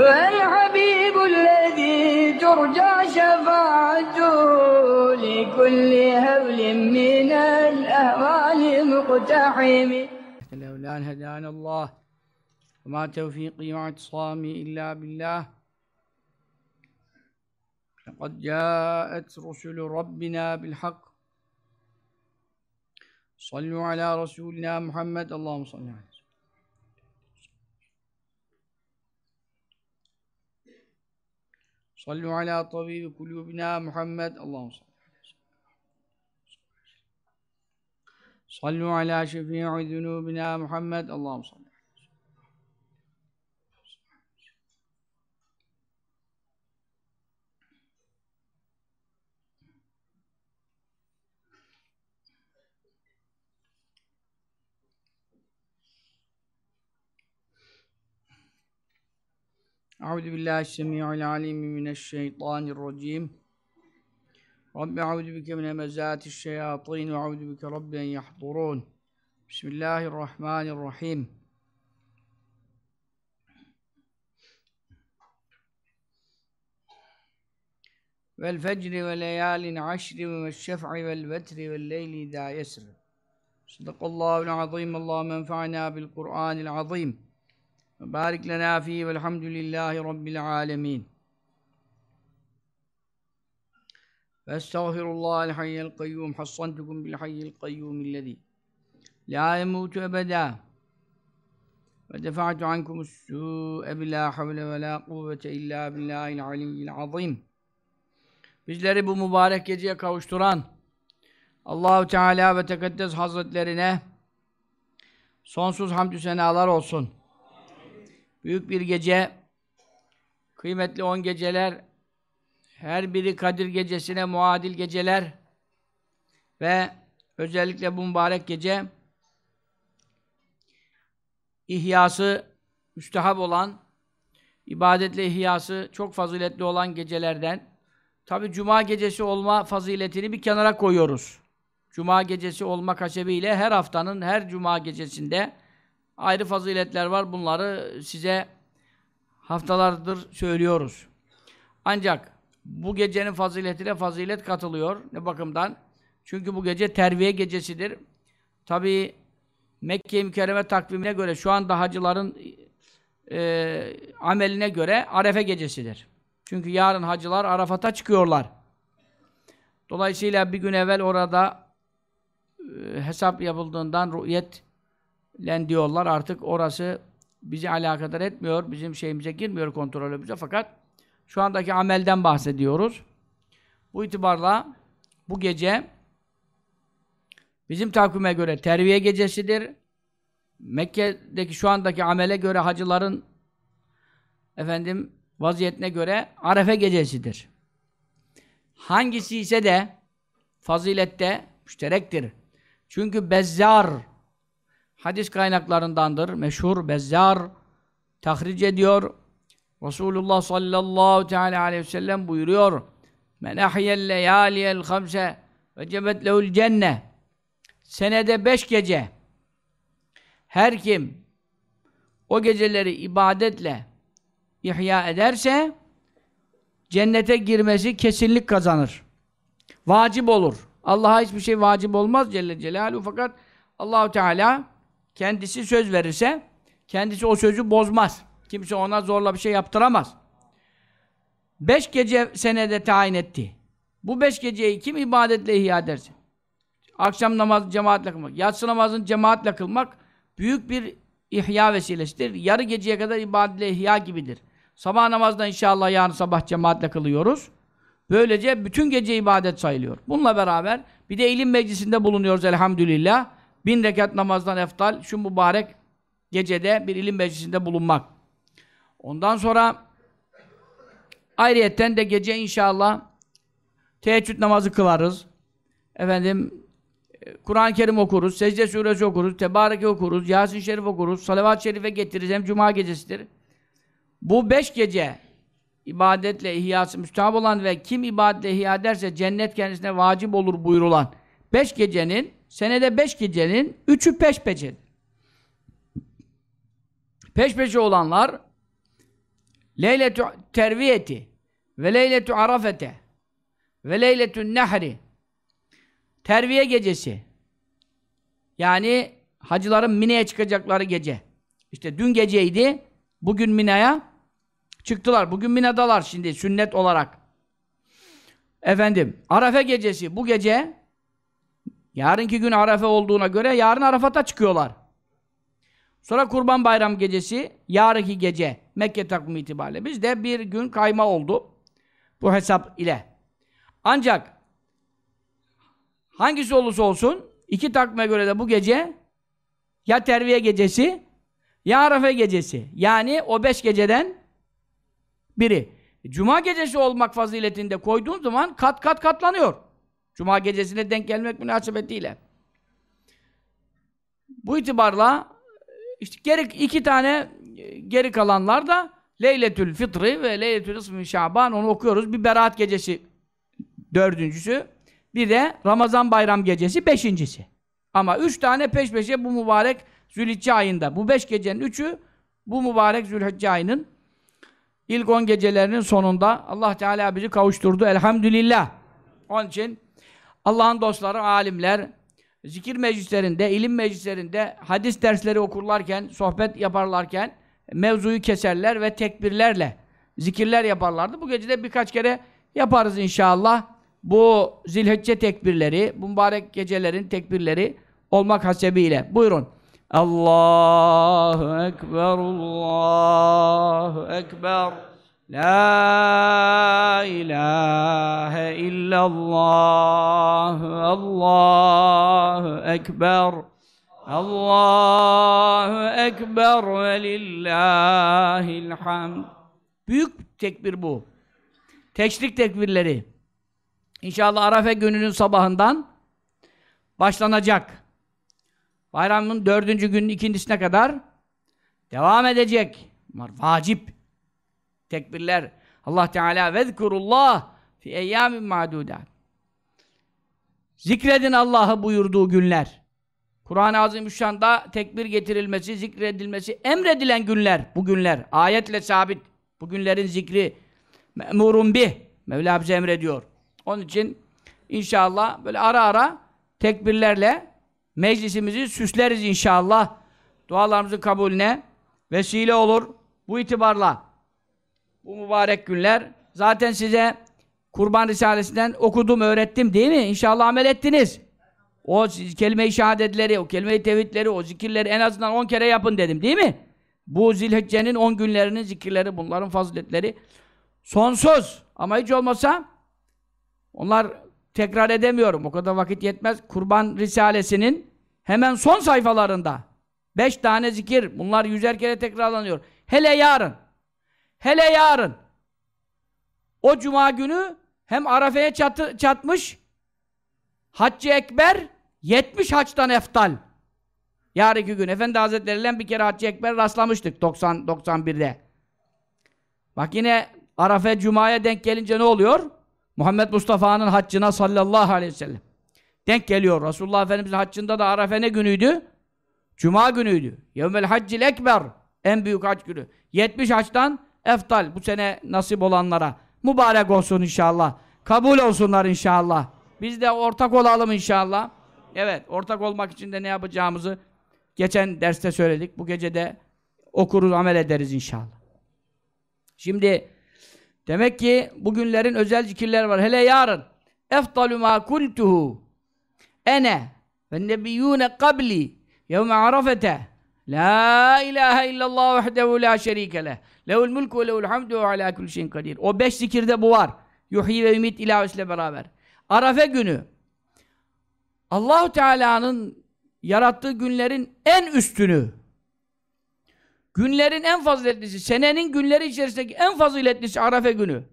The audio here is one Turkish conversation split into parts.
هو الحبيب الذي ترجى شفاعته لكل هول من الأهوال مقتحم. لولا أن هدانا الله وما توفيقي واعتصامي إلا بالله لقد جاءت رسل ربنا بالحق. صلوا على رسولنا محمد. اللهم صل عليه Sallu ala tabibi kulubina Muhammed. Allah'ım salli. Sallu ala şefii zunubina Muhammed. Allah'ım salli. أعوذ بالله السميع العليم من الشيطان الرجيم. رب أعوذ بك من همزات الشياطين وأعوذ بك رب أن يحضرون. بسم الله الرحمن الرحيم. والفجر وليال عشر والشفع والوتر والليل إذا يسر. صدق الله العظيم. اللهم انفعنا بالقرآن العظيم. وبارك لنا فيه والحمد لله رب العالمين فاستغفر الله الحي القيوم حصنتكم بالحي القيوم الذي لا يموت أبدا ودفعت عنكم السوء بلا حول ولا قوة إلا بالله العلي العظيم Bizleri bu mübarek geceye kavuşturan Allahu Teala ve Tekaddes Hazretlerine sonsuz hamdü senalar olsun. Büyük bir gece, kıymetli on geceler, her biri Kadir gecesine muadil geceler ve özellikle bu mübarek gece ihyası müstehap olan, ibadetle ihyası çok faziletli olan gecelerden Tabi Cuma gecesi olma faziletini bir kenara koyuyoruz. Cuma gecesi olmak hasebiyle her haftanın her Cuma gecesinde ayrı faziletler var. Bunları size haftalardır söylüyoruz. Ancak bu gecenin faziletine fazilet katılıyor. Ne bakımdan? Çünkü bu gece terviye gecesidir. Tabi Mekke-i Mükerreme takvimine göre şu anda hacıların e, ameline göre Arefe gecesidir. Çünkü yarın hacılar Arafat'a çıkıyorlar. Dolayısıyla bir gün evvel orada e, hesap yapıldığından rü'yetlen diyorlar. Artık orası bizi alakadar etmiyor. Bizim şeyimize girmiyor kontrolümüze. Fakat şu andaki amelden bahsediyoruz. Bu itibarla bu gece bizim takvime göre terviye gecesidir. Mekke'deki şu andaki amele göre hacıların efendim vaziyetine göre Arefe gecesidir. Hangisi ise de fazilette müşterektir. Çünkü Bezzar hadis kaynaklarındandır. Meşhur Bezzar tahric ediyor. Resulullah sallallahu teala aleyhi ve sellem buyuruyor. Men ahyel leyaliyel hamse ve cebet lehul cenne senede beş gece her kim o geceleri ibadetle ihya ederse cennete girmesi kesinlik kazanır. Vacip olur. Allah'a hiçbir şey vacip olmaz Celle Celaluhu fakat Allahu Teala kendisi söz verirse kendisi o sözü bozmaz. Kimse ona zorla bir şey yaptıramaz. Beş gece senede tayin etti. Bu beş geceyi kim ibadetle ihya ederse akşam namazı cemaatle kılmak, yatsı namazını cemaatle kılmak büyük bir ihya vesilesidir. Yarı geceye kadar ibadetle ihya gibidir. Sabah namazda inşallah yarın sabah cemaatle kılıyoruz. Böylece bütün gece ibadet sayılıyor. Bununla beraber bir de ilim meclisinde bulunuyoruz elhamdülillah. Bin rekat namazdan eftal şu mübarek gecede bir ilim meclisinde bulunmak. Ondan sonra ayrıyetten de gece inşallah teheccüd namazı kılarız. Efendim Kur'an-ı Kerim okuruz, secde suresi okuruz, tebareke okuruz, Yasin Şerif okuruz, salavat-ı şerife getiririz. Hem cuma gecesidir. Bu beş gece ibadetle ihyası müstahap olan ve kim ibadetle ihya ederse cennet kendisine vacip olur buyurulan beş gecenin, senede beş gecenin üçü peş peşe. Peş peşe olanlar leyletu terviyeti ve leyletu arafete ve leyletun nehri terviye gecesi yani hacıların Mine'ye çıkacakları gece. İşte dün geceydi. Bugün Mina'ya çıktılar. Bugün Mina'dalar şimdi sünnet olarak. Efendim, Arafe gecesi bu gece yarınki gün Arafe olduğuna göre yarın Arafat'a çıkıyorlar. Sonra Kurban Bayram gecesi yarınki gece Mekke takvimi itibariyle. Bizde bir gün kayma oldu bu hesap ile. Ancak hangisi olursa olsun iki takvime göre de bu gece ya terviye gecesi ya Arafe gecesi. Yani o beş geceden biri. Cuma gecesi olmak faziletinde koyduğun zaman kat kat katlanıyor. Cuma gecesine denk gelmek münasebetiyle. Bu itibarla işte geri iki tane geri kalanlar da Leyletül Fitri ve Leyletül İsmi Şaban onu okuyoruz. Bir Berat gecesi dördüncüsü. Bir de Ramazan bayram gecesi beşincisi. Ama üç tane peş peşe bu mübarek Zülhicce ayında. Bu beş gecenin üçü bu mübarek Zülhicce ayının ilk on gecelerinin sonunda Allah Teala bizi kavuşturdu. Elhamdülillah. Onun için Allah'ın dostları, alimler, zikir meclislerinde, ilim meclislerinde, hadis dersleri okurlarken, sohbet yaparlarken mevzuyu keserler ve tekbirlerle zikirler yaparlardı. Bu gece de birkaç kere yaparız inşallah. Bu zilhicce tekbirleri, bu mübarek gecelerin tekbirleri olmak hasebiyle. Buyurun. Allahu Ekber, Allahu Ekber. La ilahe illallah, Allahu Ekber. Allahu Ekber ve lillahil hamd. Büyük tekbir bu. Teşrik tekbirleri. İnşallah Arafe gününün sabahından başlanacak. Bayramın dördüncü günün ikincisine kadar devam edecek. Bunlar vacip tekbirler. Allah Teala vezkurullah fi eyyamin ma'dudat. Zikredin Allah'ı buyurduğu günler. Kur'an-ı Azimüşşan'da tekbir getirilmesi, zikredilmesi emredilen günler, bu günler. Ayetle sabit. Bu günlerin zikri me'murun bih. Mevla bize emrediyor. Onun için inşallah böyle ara ara tekbirlerle meclisimizi süsleriz inşallah. Dualarımızın kabulüne vesile olur. Bu itibarla bu mübarek günler zaten size Kurban Risalesi'nden okudum, öğrettim değil mi? İnşallah amel ettiniz. O kelime-i şehadetleri, o kelime-i tevhidleri, o zikirleri en azından 10 kere yapın dedim değil mi? Bu zilhiccenin 10 günlerinin zikirleri, bunların faziletleri sonsuz. Ama hiç olmasa onlar tekrar edemiyorum. O kadar vakit yetmez. Kurban Risalesi'nin hemen son sayfalarında beş tane zikir. Bunlar yüzer kere tekrarlanıyor. Hele yarın. Hele yarın. O cuma günü hem Arafe'ye çatmış Haccı Ekber 70 haçtan eftal. Yarınki gün Efendi Hazretleri'yle bir kere Haccı Ekber rastlamıştık 90 91'de. Bak yine Arafe Cuma'ya denk gelince ne oluyor? Muhammed Mustafa'nın haccına sallallahu aleyhi ve sellem. Denk geliyor. Resulullah Efendimiz'in haccında da Arafe ne günüydü? Cuma günüydü. Yevmel haccil ekber. En büyük hac günü. 70 haçtan eftal. Bu sene nasip olanlara. Mübarek olsun inşallah. Kabul olsunlar inşallah. Biz de ortak olalım inşallah. Evet, ortak olmak için de ne yapacağımızı geçen derste söyledik. Bu gece de okuruz, amel ederiz inşallah. Şimdi demek ki bugünlerin özel zikirler var. Hele yarın eftalu ma kultuhu ene ve nebiyyune kabli yevme arafete la ilahe illallah vahdehu la şerike leh lehul mulku ve lehul hamdu ve ala kulli şeyin kadir. O beş zikirde bu var. Yuhyi ve ümit ilahisiyle beraber. Arafe günü Allahu Teala'nın yarattığı günlerin en üstünü günlerin en faziletlisi, senenin günleri içerisindeki en faziletlisi Arafe günü.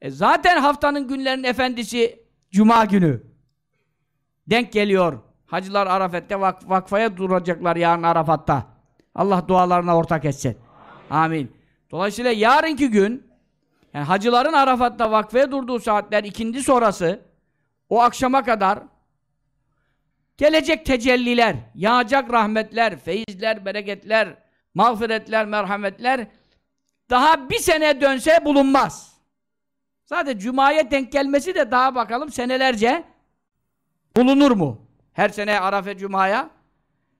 E zaten haftanın günlerin efendisi Cuma günü. Denk geliyor. Hacılar Arafet'te vak vakfaya duracaklar yarın Arafat'ta. Allah dualarına ortak etsin. Amin. Dolayısıyla yarınki gün yani hacıların Arafat'ta vakfaya durduğu saatler ikindi sonrası o akşama kadar gelecek tecelliler, yağacak rahmetler, feyizler, bereketler, mağfiretler, merhametler daha bir sene dönse bulunmaz. Zaten Cuma'ya denk gelmesi de daha bakalım senelerce bulunur mu? Her sene Arafa Cuma'ya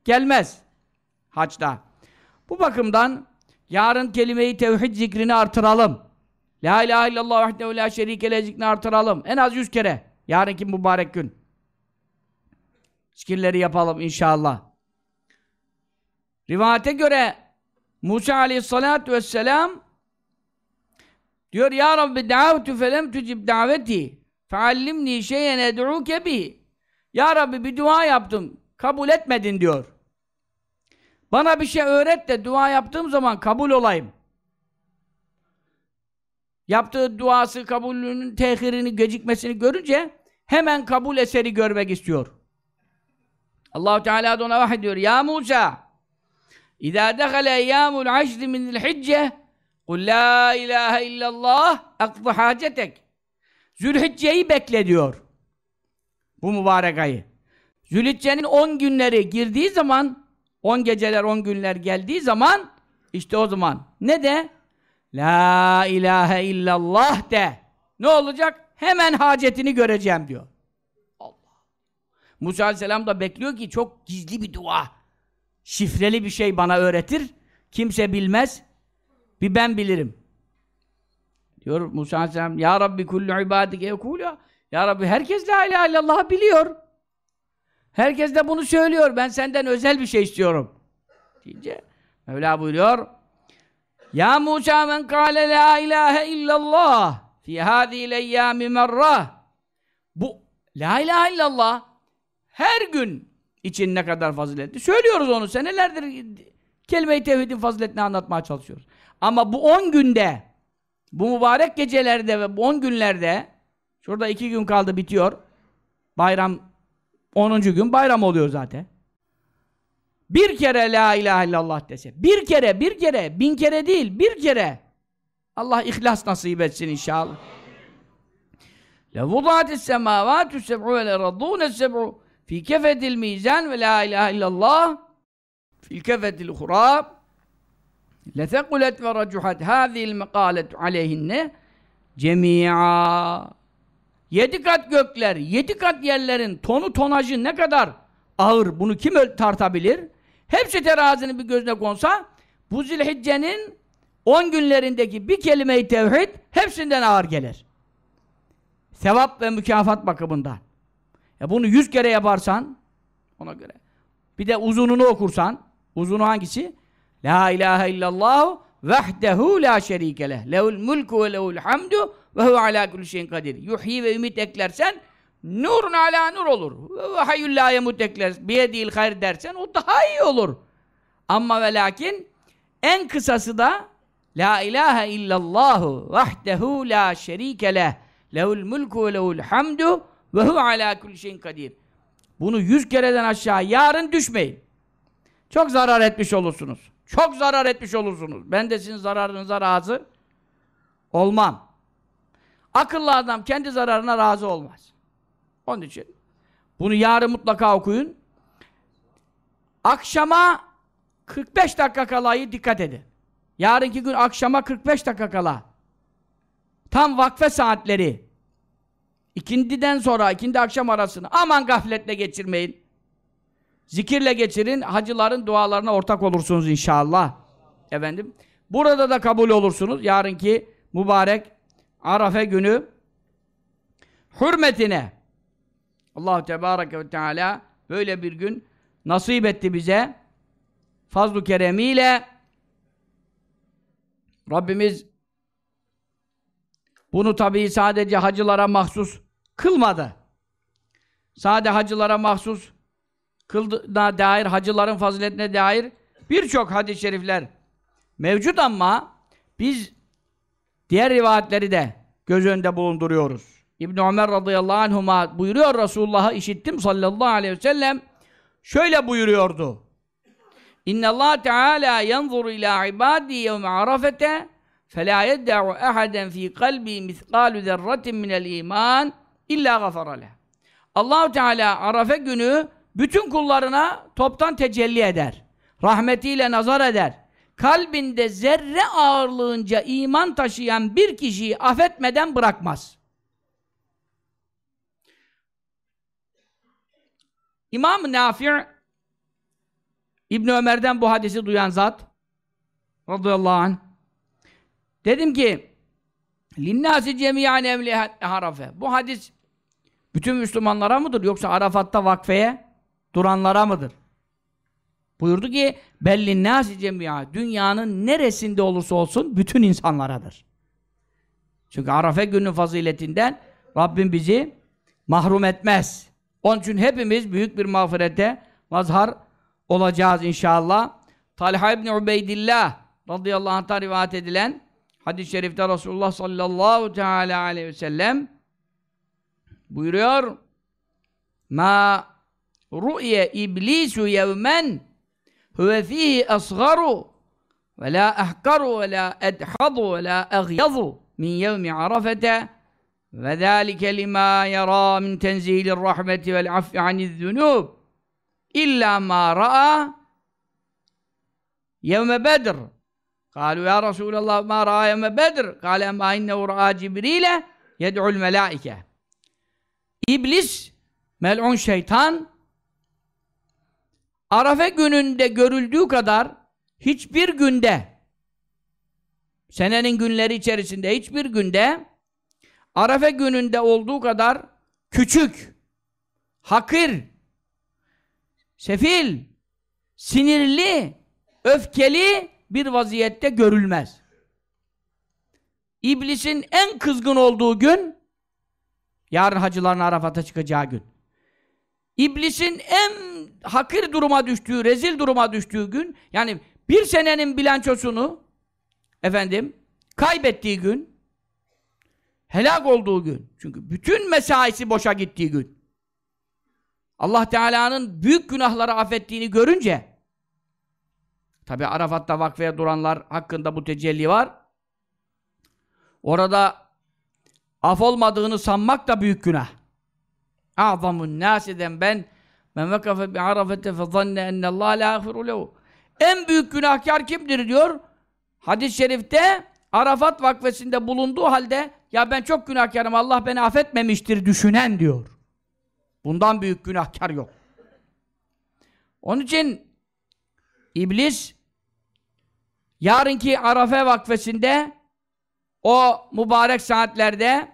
gelmez. Haçta. Bu bakımdan yarın kelime-i tevhid zikrini artıralım. La ilahe illallah vahdehu la şerike zikrini artıralım. En az yüz kere. Yarınki mübarek gün. Zikirleri yapalım inşallah. Rivayete göre Musa aleyhissalatu vesselam diyor Ya Rabbi da'avtu felem tucib daveti feallimni şeyen ed'uke bihi Ya Rabbi bir dua yaptım kabul etmedin diyor. Bana bir şey öğret de dua yaptığım zaman kabul olayım. Yaptığı duası kabulünün tehirini, gecikmesini görünce hemen kabul eseri görmek istiyor. allah Teala da ona vahyediyor. Ya Musa İzâ dehale eyyâmul aşri minil hicce kul la ilahe illallah akdı hacetek Zülhicce'yi bekle diyor. Bu mübarek ayı. Zülhicce'nin 10 günleri girdiği zaman 10 geceler 10 günler geldiği zaman işte o zaman ne de? La ilahe illallah de. Ne olacak? Hemen hacetini göreceğim diyor. Allah. Musa aleyhisselam da bekliyor ki çok gizli bir dua. Şifreli bir şey bana öğretir. Kimse bilmez. Bir ben bilirim. Diyor Musa aleyhisselam Ya Rabbi kullu ibadike yekulya Ya Rabbi herkes la ilahe illallah biliyor. Herkes de bunu söylüyor. Ben senden özel bir şey istiyorum. Deyince Mevla buyuruyor Ya Musa men kâle la ilahe illallah fi hâzîl eyyâmi merrah Bu la ilahe illallah her gün için ne kadar faziletli. Söylüyoruz onu senelerdir kelime-i tevhidin faziletini anlatmaya çalışıyoruz. Ama bu on günde bu mübarek gecelerde ve bu on günlerde şurada iki gün kaldı bitiyor. Bayram 10. gün bayram oluyor zaten. Bir kere la ilahe illallah dese. Bir kere, bir kere, bin kere değil, bir kere. Allah ihlas nasip etsin inşallah. لَوُضَعَتِ السَّمَاوَاتُ السَّبْعُ وَالْاَرَضُونَ السَّبْعُ fi kefetil mizan ve la ilahe illallah fil kefetil hurab letekulet ve racuhat hâzihil mekâletu aleyhinne cemi'a yedi kat gökler, yedi kat yerlerin tonu tonajı ne kadar ağır, bunu kim tartabilir? Hepsi terazinin bir gözüne konsa bu zilhiccenin on günlerindeki bir kelime-i tevhid hepsinden ağır gelir. Sevap ve mükafat bakımından. E bunu yüz kere yaparsan ona göre. Bir de uzununu okursan uzunu hangisi? La ilahe illallah vahdehu la şerike leh. Lehul mulku ve lehul hamdu ve huve ala kulli şeyin kadir. Yuhyi ve ümit eklersen nurun ala nur olur. Ve hayyul la yemut eklersen biyedil hayr dersen o daha iyi olur. Ama ve lakin en kısası da La ilahe illallahu vahdehu la şerike leh. Lehul mulku ve lehul hamdu ve hu ala kulli şeyin kadir. Bunu yüz kereden aşağı yarın düşmeyin. Çok zarar etmiş olursunuz. Çok zarar etmiş olursunuz. Ben de sizin zararınıza razı olmam. Akıllı adam kendi zararına razı olmaz. Onun için bunu yarın mutlaka okuyun. Akşama 45 dakika kalayı dikkat edin. Yarınki gün akşama 45 dakika kala. Tam vakfe saatleri. İkindiden sonra, ikindi akşam arasını aman gafletle geçirmeyin. Zikirle geçirin, hacıların dualarına ortak olursunuz inşallah. Efendim, burada da kabul olursunuz. Yarınki mübarek Arafe günü hürmetine Allah Tebareke ve Teala böyle bir gün nasip etti bize. Fazl-ı keremiyle Rabbimiz bunu tabii sadece hacılara mahsus kılmadı. Sade hacılara mahsus kıldığına dair, hacıların faziletine dair birçok hadis-i şerifler mevcut ama biz diğer rivayetleri de göz önünde bulunduruyoruz. İbn Ömer radıyallahu anhuma buyuruyor Resulullah'ı işittim sallallahu aleyhi ve sellem şöyle buyuruyordu. İnne Allah Teala yanzur ila ibadi yevme arafete فَلَا يَدَّعُ اَحَدًا ف۪ي قَلْبِي مِثْقَالُ ذَرَّةٍ مِنَ الْا۪يمَانِ اِلَّا غَفَرَ allah Teala Arafe günü bütün kullarına toptan tecelli eder. Rahmetiyle nazar eder. kalbinde zerre ağırlığınca iman taşıyan bir kişiyi affetmeden bırakmaz. İmam-ı Nafi' İbn Ömer'den bu hadisi duyan zat radıyallahu anh dedim ki linnâsi cemiyan emli harafe bu hadis bütün Müslümanlara mıdır yoksa Arafat'ta vakfeye duranlara mıdır? Buyurdu ki bellin nâsi cemiya dünyanın neresinde olursa olsun bütün insanlaradır. Çünkü Arafe günü faziletinden Rabbim bizi mahrum etmez. Onun için hepimiz büyük bir mağfirete mazhar olacağız inşallah. Talha İbni Ubeydillah radıyallahu anh'ta rivayet edilen hadis-i şerifte Resulullah sallallahu teala aleyhi ve sellem buyuruyor ma ru'ye iblisu yevmen وفيه أصغر ولا أحقر ولا أدحض ولا أغيظ من يوم عرفة وذلك لما يرى من تنزيل الرحمة والعفو عن الذنوب. إلا ما رأى يوم بدر. قالوا يا رسول الله ما رأى يوم بدر؟ قال أما إنه رأى جبريل يدعو الملائكة. إبليس ملعون شيطان Arafe gününde görüldüğü kadar hiçbir günde senenin günleri içerisinde hiçbir günde Arafe gününde olduğu kadar küçük, hakir, sefil, sinirli, öfkeli bir vaziyette görülmez. İblisin en kızgın olduğu gün yarın hacıların Arafat'a çıkacağı gün. İblisin en hakir duruma düştüğü, rezil duruma düştüğü gün yani bir senenin bilançosunu efendim kaybettiği gün helak olduğu gün. Çünkü bütün mesaisi boşa gittiği gün. Allah Teala'nın büyük günahları affettiğini görünce tabi Arafat'ta vakfeye duranlar hakkında bu tecelli var. Orada af olmadığını sanmak da büyük günah. A'zamun nasiden ben men vekafe bi arafete fe zanne ennallâhe la afiru lehu. En büyük günahkar kimdir diyor. Hadis-i şerifte Arafat vakfesinde bulunduğu halde ya ben çok günahkarım Allah beni affetmemiştir düşünen diyor. Bundan büyük günahkar yok. Onun için iblis yarınki Arafe vakfesinde o mübarek saatlerde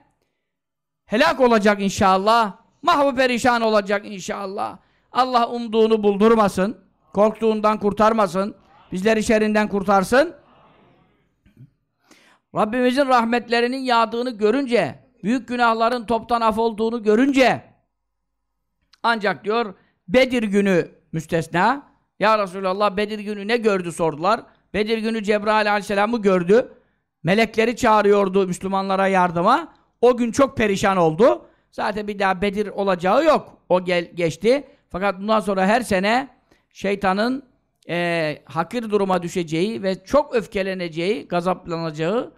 helak olacak inşallah. Mahvu perişan olacak inşallah. Allah umduğunu buldurmasın. Korktuğundan kurtarmasın. Bizleri şerrinden kurtarsın. Rabbimizin rahmetlerinin yağdığını görünce, büyük günahların toptan af olduğunu görünce ancak diyor Bedir günü müstesna. Ya Resulallah Bedir günü ne gördü sordular. Bedir günü Cebrail aleyhisselamı gördü. Melekleri çağırıyordu Müslümanlara yardıma. O gün çok perişan oldu. Zaten bir daha Bedir olacağı yok. O gel, geçti. Fakat bundan sonra her sene şeytanın e, hakir duruma düşeceği ve çok öfkeleneceği, gazaplanacağı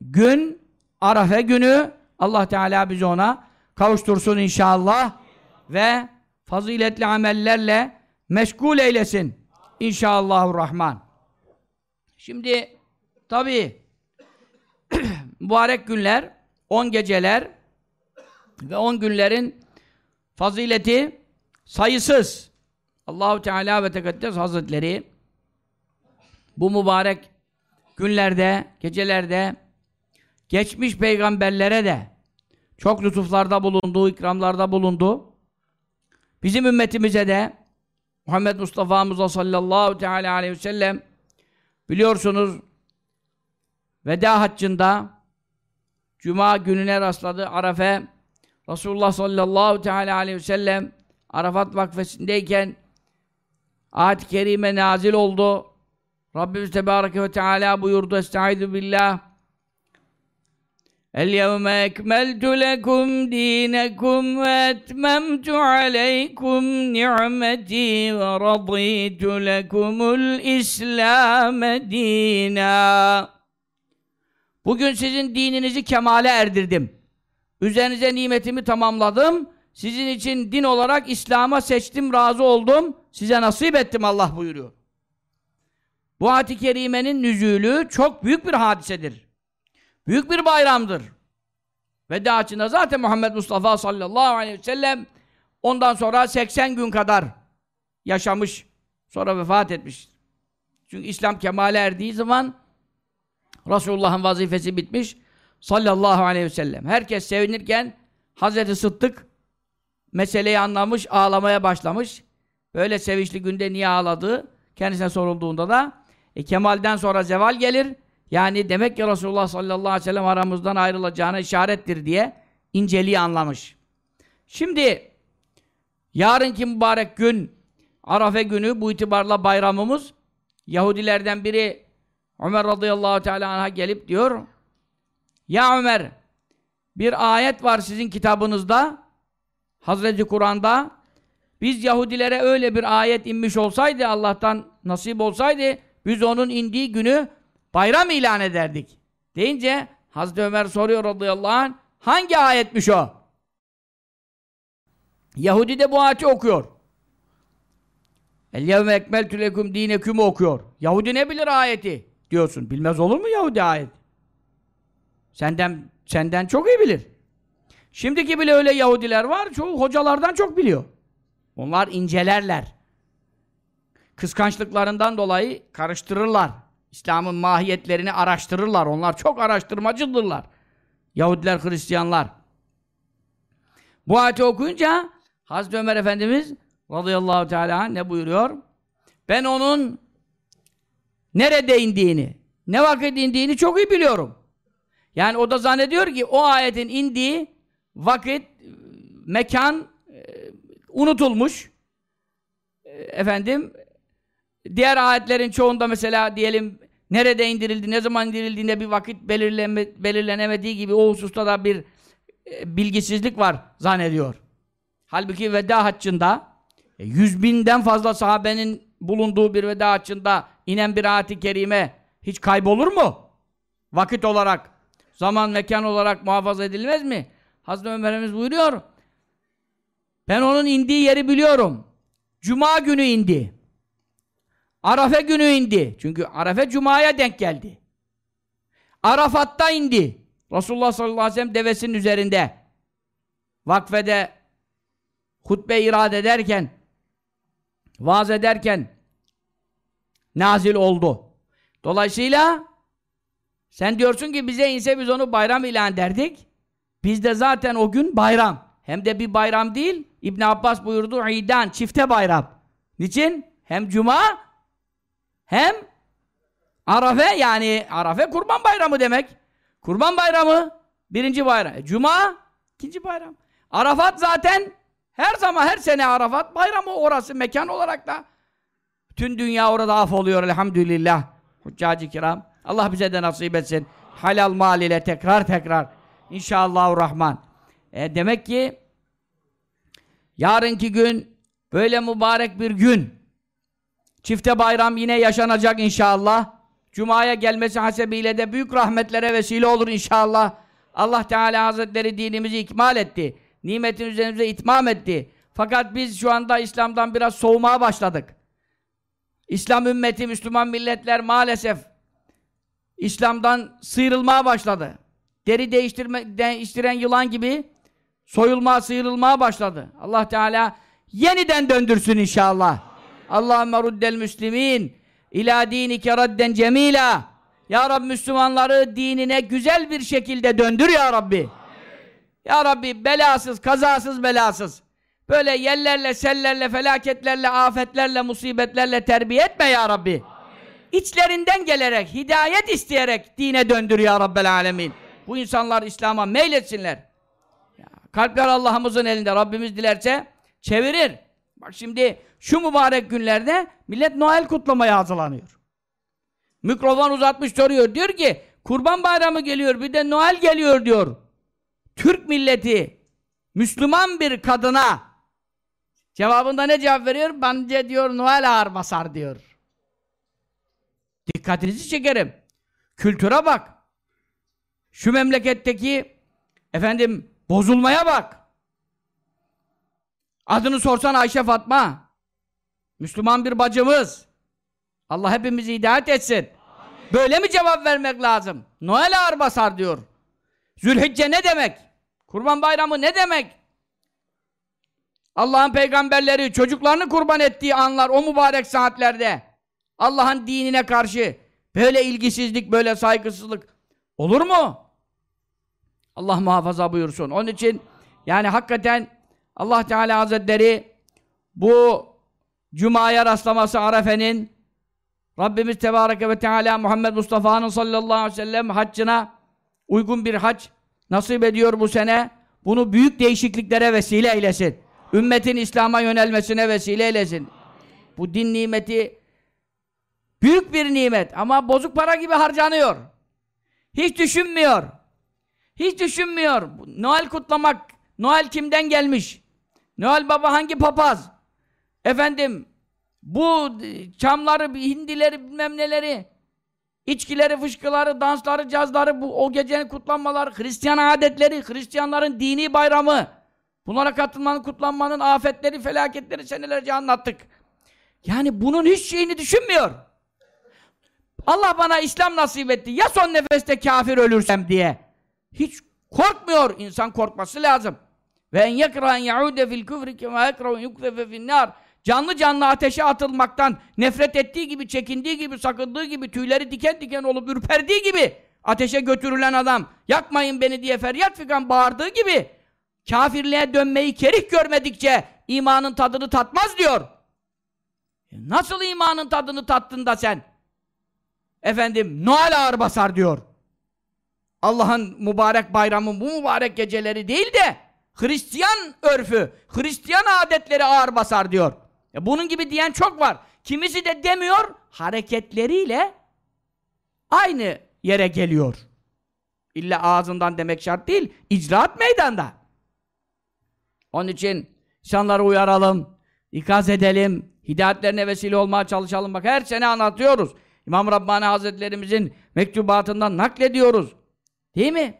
gün, Arafe günü Allah Teala bizi ona kavuştursun inşallah ve faziletli amellerle meşgul eylesin. İnşallahurrahman. Şimdi tabi mübarek günler, on geceler ve on günlerin fazileti sayısız. Allahu Teala ve Tekaddes Hazretleri bu mübarek günlerde, gecelerde geçmiş peygamberlere de çok lütuflarda bulundu, ikramlarda bulundu. Bizim ümmetimize de Muhammed Mustafa'mıza sallallahu teala aleyhi ve sellem biliyorsunuz veda haccında Cuma gününe rastladı Arafe Resulullah sallallahu teala aleyhi ve sellem Arafat vakfesindeyken ayet-i kerime nazil oldu. Rabbimiz Tebareke ve Teala buyurdu Estaizu billah اليوم أكملت لكم دينكم وأتممت عليكم نعمتي ورضيت لكم الإسلام دينا Bugün sizin dininizi kemale erdirdim. Üzerinize nimetimi tamamladım. Sizin için din olarak İslam'a seçtim, razı oldum. Size nasip ettim Allah buyuruyor. Bu ayet-i kerimenin nüzülü çok büyük bir hadisedir. Büyük bir bayramdır. Veda açında zaten Muhammed Mustafa sallallahu aleyhi ve sellem ondan sonra 80 gün kadar yaşamış. Sonra vefat etmiş. Çünkü İslam kemale erdiği zaman Resulullah'ın vazifesi bitmiş. Sallallahu aleyhi ve sellem. Herkes sevinirken Hazreti Sıddık meseleyi anlamış, ağlamaya başlamış. Böyle sevinçli günde niye ağladı? Kendisine sorulduğunda da e, kemalden sonra zeval gelir. Yani demek ki Resulullah sallallahu aleyhi ve sellem aramızdan ayrılacağına işarettir diye inceliği anlamış. Şimdi yarınki mübarek gün Arafe günü bu itibarla bayramımız Yahudilerden biri Ömer radıyallahu teala gelip diyor Ya Ömer bir ayet var sizin kitabınızda Hazreti Kur'an'da biz Yahudilere öyle bir ayet inmiş olsaydı Allah'tan nasip olsaydı biz onun indiği günü bayram ilan ederdik. Deyince Hazreti Ömer soruyor radıyallahu anh hangi ayetmiş o? Yahudi de bu ayeti okuyor. El yevme ekmeltü lekum dinekümü okuyor. Yahudi ne bilir ayeti? Diyorsun. Bilmez olur mu Yahudi ayet? Senden senden çok iyi bilir. Şimdiki bile öyle Yahudiler var. Çoğu hocalardan çok biliyor. Onlar incelerler. Kıskançlıklarından dolayı karıştırırlar. İslam'ın mahiyetlerini araştırırlar. Onlar çok araştırmacıdırlar. Yahudiler, Hristiyanlar. Bu ayeti okuyunca Hazreti Ömer Efendimiz radıyallahu teala ne buyuruyor? Ben onun nerede indiğini, ne vakit indiğini çok iyi biliyorum. Yani o da zannediyor ki o ayetin indiği vakit, mekan e, unutulmuş. E, efendim diğer ayetlerin çoğunda mesela diyelim nerede indirildi, ne zaman indirildiğinde bir vakit belirleme, belirlenemediği gibi o hususta da bir e, bilgisizlik var zannediyor. Halbuki veda haccında yüz binden fazla sahabenin bulunduğu bir veda haccında inen bir ayet-i kerime hiç kaybolur mu? Vakit olarak, zaman mekan olarak muhafaza edilmez mi? Hazreti Ömer'imiz buyuruyor. Ben onun indiği yeri biliyorum. Cuma günü indi. Arafe günü indi. Çünkü Arafe Cuma'ya denk geldi. Arafat'ta indi. Resulullah sallallahu aleyhi ve sellem devesinin üzerinde. Vakfede hutbe irade ederken vaaz ederken nazil oldu. Dolayısıyla sen diyorsun ki bize inse biz onu bayram ilan derdik. Bizde zaten o gün bayram. Hem de bir bayram değil. İbn Abbas buyurdu İdan, çifte bayram. Niçin? Hem cuma hem Arafe yani Arafe kurban bayramı demek. Kurban bayramı birinci bayram. E, cuma ikinci bayram. Arafat zaten her zaman her sene Arafat bayramı orası mekan olarak da tüm dünya orada af oluyor elhamdülillah. Huccacı kiram. Allah bize de nasip etsin. Halal mal ile tekrar tekrar. İnşallahurrahman. E demek ki yarınki gün böyle mübarek bir gün. Çifte bayram yine yaşanacak inşallah. Cuma'ya gelmesi hasebiyle de büyük rahmetlere vesile olur inşallah. Allah Teala Hazretleri dinimizi ikmal etti. Nimetin üzerimize itmam etti. Fakat biz şu anda İslam'dan biraz soğumaya başladık. İslam ümmeti, Müslüman milletler maalesef İslam'dan sıyrılmaya başladı. Deri değiştirme, değiştiren yılan gibi soyulmaya, sıyrılmaya başladı. Allah Teala yeniden döndürsün inşallah. Allahümme ruddel müslimin ila dinike radden cemila. Ya Rabbi Müslümanları dinine güzel bir şekilde döndür ya Rabbi. Ya Rabbi belasız, kazasız, belasız. Böyle yerlerle, sellerle, felaketlerle, afetlerle, musibetlerle terbiye etme ya Rabbi. İçlerinden gelerek, hidayet isteyerek dine döndür ya Rabbel Alemin. Bu insanlar İslam'a meyletsinler. Kalpler Allah'ımızın elinde. Rabbimiz dilerse çevirir. Bak şimdi şu mübarek günlerde millet Noel kutlamaya hazırlanıyor. Mikrofon uzatmış soruyor. Diyor ki Kurban Bayramı geliyor bir de Noel geliyor diyor. Türk milleti Müslüman bir kadına cevabında ne cevap veriyor? Bence diyor Noel ağır basar diyor. Dikkatinizi çekerim. Kültüre bak. Şu memleketteki efendim bozulmaya bak. Adını sorsan Ayşe Fatma. Müslüman bir bacımız. Allah hepimizi hidayet etsin. Böyle mi cevap vermek lazım? Noel ağır basar diyor. Zülhicce ne demek? Kurban bayramı ne demek? Allah'ın peygamberleri çocuklarını kurban ettiği anlar o mübarek saatlerde Allah'ın dinine karşı böyle ilgisizlik, böyle saygısızlık olur mu? Allah muhafaza buyursun. Onun için yani hakikaten Allah Teala Hazretleri bu Cuma'ya rastlaması Arefe'nin Rabbimiz Tebareke ve Teala Muhammed Mustafa'nın sallallahu aleyhi ve sellem haccına uygun bir hac nasip ediyor bu sene. Bunu büyük değişikliklere vesile eylesin. Ümmetin İslam'a yönelmesine vesile eylesin. Bu din nimeti büyük bir nimet ama bozuk para gibi harcanıyor. Hiç düşünmüyor. Hiç düşünmüyor. Noel kutlamak, Noel kimden gelmiş? Noel Baba hangi papaz? Efendim, bu çamları, hindileri, bilmem neleri, içkileri, fışkıları, dansları, cazları, bu o gecenin kutlanmaları, Hristiyan adetleri, Hristiyanların dini bayramı, bunlara katılmanın, kutlanmanın afetleri, felaketleri senelerce anlattık. Yani bunun hiç şeyini düşünmüyor. Allah bana İslam nasip etti. Ya son nefeste kafir ölürsem diye. Hiç korkmuyor. İnsan korkması lazım. Ve en yekra yaude fil küfri kema yekra en finnâr. Canlı canlı ateşe atılmaktan nefret ettiği gibi, çekindiği gibi, sakındığı gibi, tüyleri diken diken olup ürperdiği gibi ateşe götürülen adam yakmayın beni diye feryat figan bağırdığı gibi kafirliğe dönmeyi kerih görmedikçe imanın tadını tatmaz diyor. E nasıl imanın tadını tattın da sen? Efendim Noel ağır basar diyor. Allah'ın mübarek bayramı bu mübarek geceleri değil de Hristiyan örfü, Hristiyan adetleri ağır basar diyor. E bunun gibi diyen çok var. Kimisi de demiyor, hareketleriyle aynı yere geliyor. İlla ağzından demek şart değil, icraat meydanda. Onun için insanları uyaralım, ikaz edelim, hidayetlerine vesile olmaya çalışalım. Bak her sene anlatıyoruz. İmam Rabbani Hazretlerimizin mektubatından naklediyoruz. Değil mi?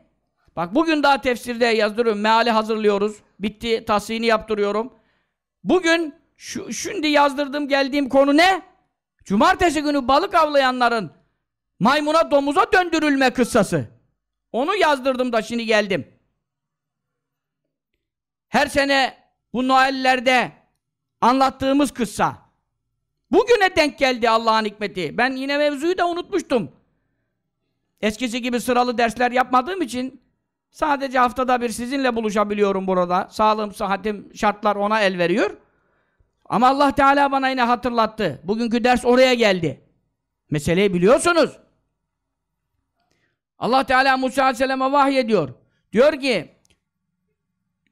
Bak bugün daha tefsirde yazdırıyorum. Meali hazırlıyoruz. Bitti. Tahsini yaptırıyorum. Bugün şu, şimdi yazdırdığım geldiğim konu ne? Cumartesi günü balık avlayanların maymuna domuza döndürülme kıssası. Onu yazdırdım da şimdi geldim. Her sene bu Noel'lerde anlattığımız kıssa. Bugüne denk geldi Allah'ın hikmeti. Ben yine mevzuyu da unutmuştum. Eskisi gibi sıralı dersler yapmadığım için sadece haftada bir sizinle buluşabiliyorum burada. Sağlığım, sıhhatim, şartlar ona el veriyor. Ama Allah Teala bana yine hatırlattı. Bugünkü ders oraya geldi. Meseleyi biliyorsunuz. Allah Teala Musa Aleyhisselam'a vahyediyor. Diyor ki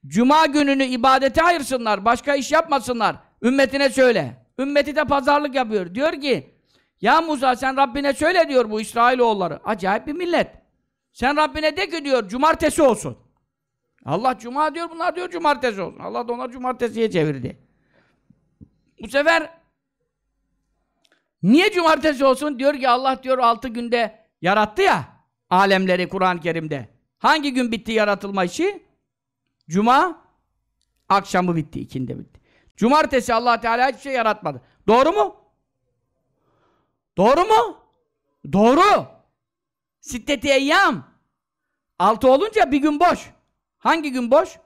Cuma gününü ibadete ayırsınlar, başka iş yapmasınlar. Ümmetine söyle. Ümmeti de pazarlık yapıyor. Diyor ki ya Musa sen Rabbine söyle diyor bu İsrailoğulları. Acayip bir millet. Sen Rabbine de ki diyor cumartesi olsun. Allah cuma diyor bunlar diyor cumartesi olsun. Allah da ona cumartesiye çevirdi. Bu sefer niye cumartesi olsun? Diyor ki Allah diyor altı günde yarattı ya alemleri Kur'an-ı Kerim'de. Hangi gün bitti yaratılma işi? Cuma akşamı bitti, ikindi bitti. Cumartesi Allah Teala hiçbir şey yaratmadı. Doğru mu? Doğru mu? Doğru. Sitteti eyyam. Altı olunca bir gün boş. Hangi gün boş?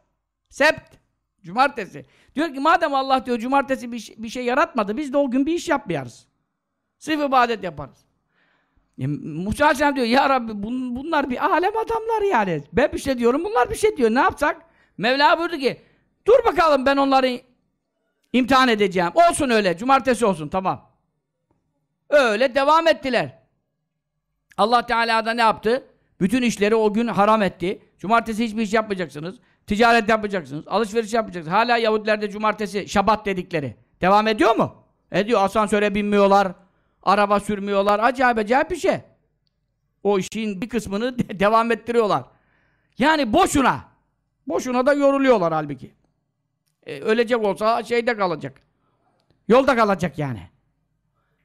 Sept. Cumartesi. Diyor ki madem Allah diyor cumartesi bir, şey, bir şey yaratmadı biz de o gün bir iş yapmayarız. Sırf ibadet yaparız. E, Musa Aleyhisselam diyor ya Rabbi bun, bunlar bir alem adamlar yani. Ben bir şey diyorum bunlar bir şey diyor. Ne yapsak? Mevla buyurdu ki dur bakalım ben onları imtihan edeceğim. Olsun öyle. Cumartesi olsun. Tamam. Öyle devam ettiler. Allah Teala da ne yaptı? Bütün işleri o gün haram etti. Cumartesi hiçbir iş yapmayacaksınız. Ticaret yapacaksınız. Alışveriş yapacaksınız. Hala Yahudilerde cumartesi şabat dedikleri. Devam ediyor mu? Ediyor. Asansöre binmiyorlar. Araba sürmüyorlar. Acayip acayip bir şey. O işin bir kısmını devam ettiriyorlar. Yani boşuna. Boşuna da yoruluyorlar halbuki. E, ölecek olsa şeyde kalacak. Yolda kalacak yani.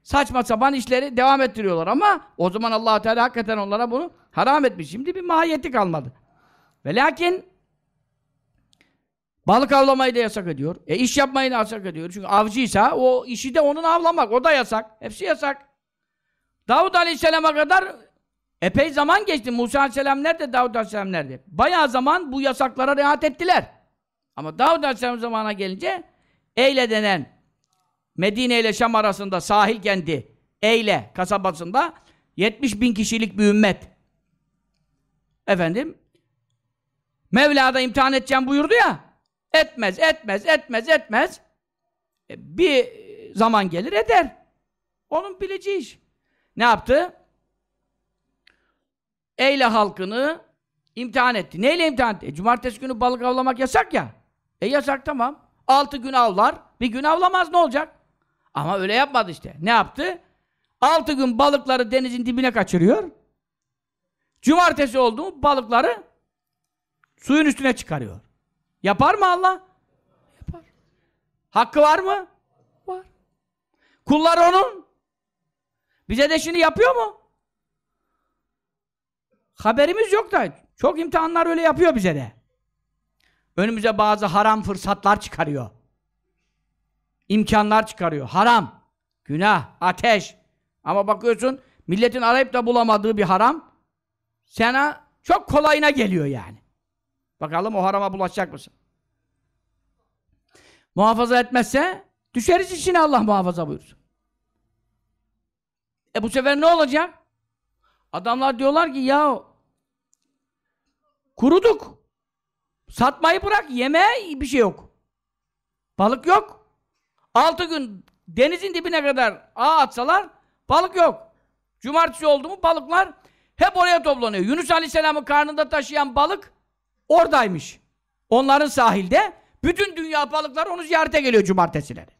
Saçma sapan işleri devam ettiriyorlar ama o zaman allah Teala hakikaten onlara bunu haram etmiş. Şimdi bir mahiyeti kalmadı. Ve lakin balık avlamayı da yasak ediyor. E iş yapmayı da yasak ediyor. Çünkü avcıysa o işi de onun avlamak. O da yasak. Hepsi yasak. Davud Aleyhisselam'a kadar epey zaman geçti. Musa Aleyhisselam nerede? Davud Aleyhisselam nerede? Bayağı zaman bu yasaklara riayet ettiler. Ama Davud Aleyhisselam zamanına gelince Eyle denen Medine ile Şam arasında sahil kendi Eyle kasabasında 70 bin kişilik bir ümmet. Efendim Mevla'da imtihan edeceğim buyurdu ya. Etmez, etmez, etmez, etmez. E, bir zaman gelir eder. Onun bileceği iş. Ne yaptı? Eyle halkını imtihan etti. Neyle imtihan etti? E, cumartesi günü balık avlamak yasak ya. E yasak tamam. Altı gün avlar, bir gün avlamaz ne olacak? Ama öyle yapmadı işte. Ne yaptı? Altı gün balıkları denizin dibine kaçırıyor. Cumartesi oldu mu balıkları suyun üstüne çıkarıyor. Yapar mı Allah? Yapar. Hakkı var mı? Var. Kullar onun. Bize de şimdi yapıyor mu? Haberimiz yok da çok imtihanlar öyle yapıyor bize de. Önümüze bazı haram fırsatlar çıkarıyor. İmkanlar çıkarıyor. Haram, günah, ateş. Ama bakıyorsun milletin arayıp da bulamadığı bir haram sana çok kolayına geliyor yani. Bakalım o harama bulaşacak mısın? Muhafaza etmezse düşeriz içine Allah muhafaza buyursun. E bu sefer ne olacak? Adamlar diyorlar ki ya kuruduk. Satmayı bırak, yemeğe bir şey yok. Balık yok. Altı gün denizin dibine kadar ağ atsalar balık yok. Cumartesi oldu mu balıklar hep oraya toplanıyor. Yunus Aleyhisselam'ın karnında taşıyan balık oradaymış. Onların sahilde. Bütün dünya balıklar onu ziyarete geliyor cumartesileri.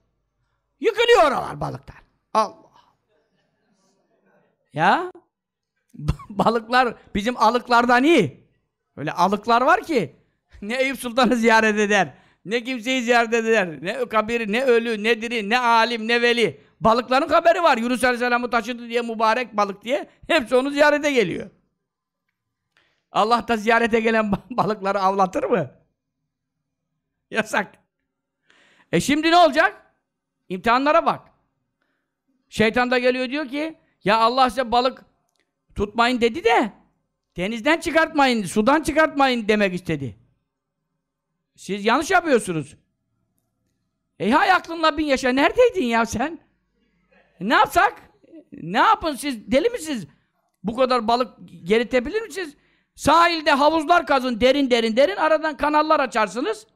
Yıkılıyor oralar balıklar. Allah. Ya balıklar bizim alıklardan iyi. Öyle alıklar var ki ne Eyüp Sultan'ı ziyaret eder, ne kimseyi ziyaret eder, ne kabiri, ne ölü, ne diri, ne alim, ne veli. Balıkların haberi var. Yunus Aleyhisselam'ı taşıdı diye mübarek balık diye. Hepsi onu ziyarete geliyor. Allah da ziyarete gelen balıkları avlatır mı? Yasak. E şimdi ne olacak? İmtihanlara bak. Şeytan da geliyor diyor ki ya Allah size balık tutmayın dedi de denizden çıkartmayın, sudan çıkartmayın demek istedi. Siz yanlış yapıyorsunuz. Ey hay aklınla bin yaşa. Neredeydin ya sen? Ne yapsak? Ne yapın siz? Deli misiniz? Bu kadar balık geritebilir misiniz? Sahilde havuzlar kazın derin derin derin. Aradan kanallar açarsınız.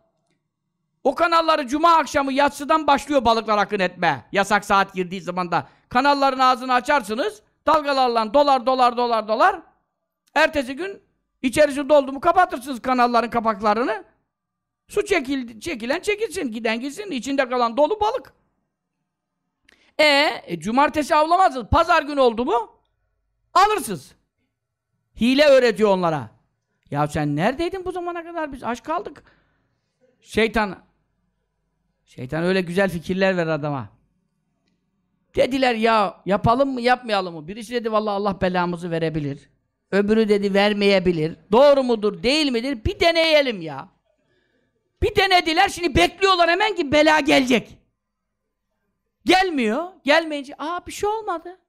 O kanalları cuma akşamı yatsıdan başlıyor balıklar akın etme. Yasak saat girdiği zaman da. Kanalların ağzını açarsınız. Dalgalarla dolar dolar dolar dolar. Ertesi gün içerisi doldu mu kapatırsınız kanalların kapaklarını. Su çekildi, çekilen çekilsin, giden gitsin, içinde kalan dolu balık. E, e cumartesi avlamazsınız. Pazar günü oldu mu alırsınız. Hile öğretiyor onlara. Ya sen neredeydin bu zamana kadar biz aç kaldık. Şeytan Şeytan öyle güzel fikirler ver adama. Dediler ya yapalım mı yapmayalım mı? Birisi dedi vallahi Allah belamızı verebilir. Öbürü dedi vermeyebilir. Doğru mudur değil midir? Bir deneyelim ya. Bir denediler şimdi bekliyorlar hemen ki bela gelecek. Gelmiyor. Gelmeyince aa bir şey olmadı.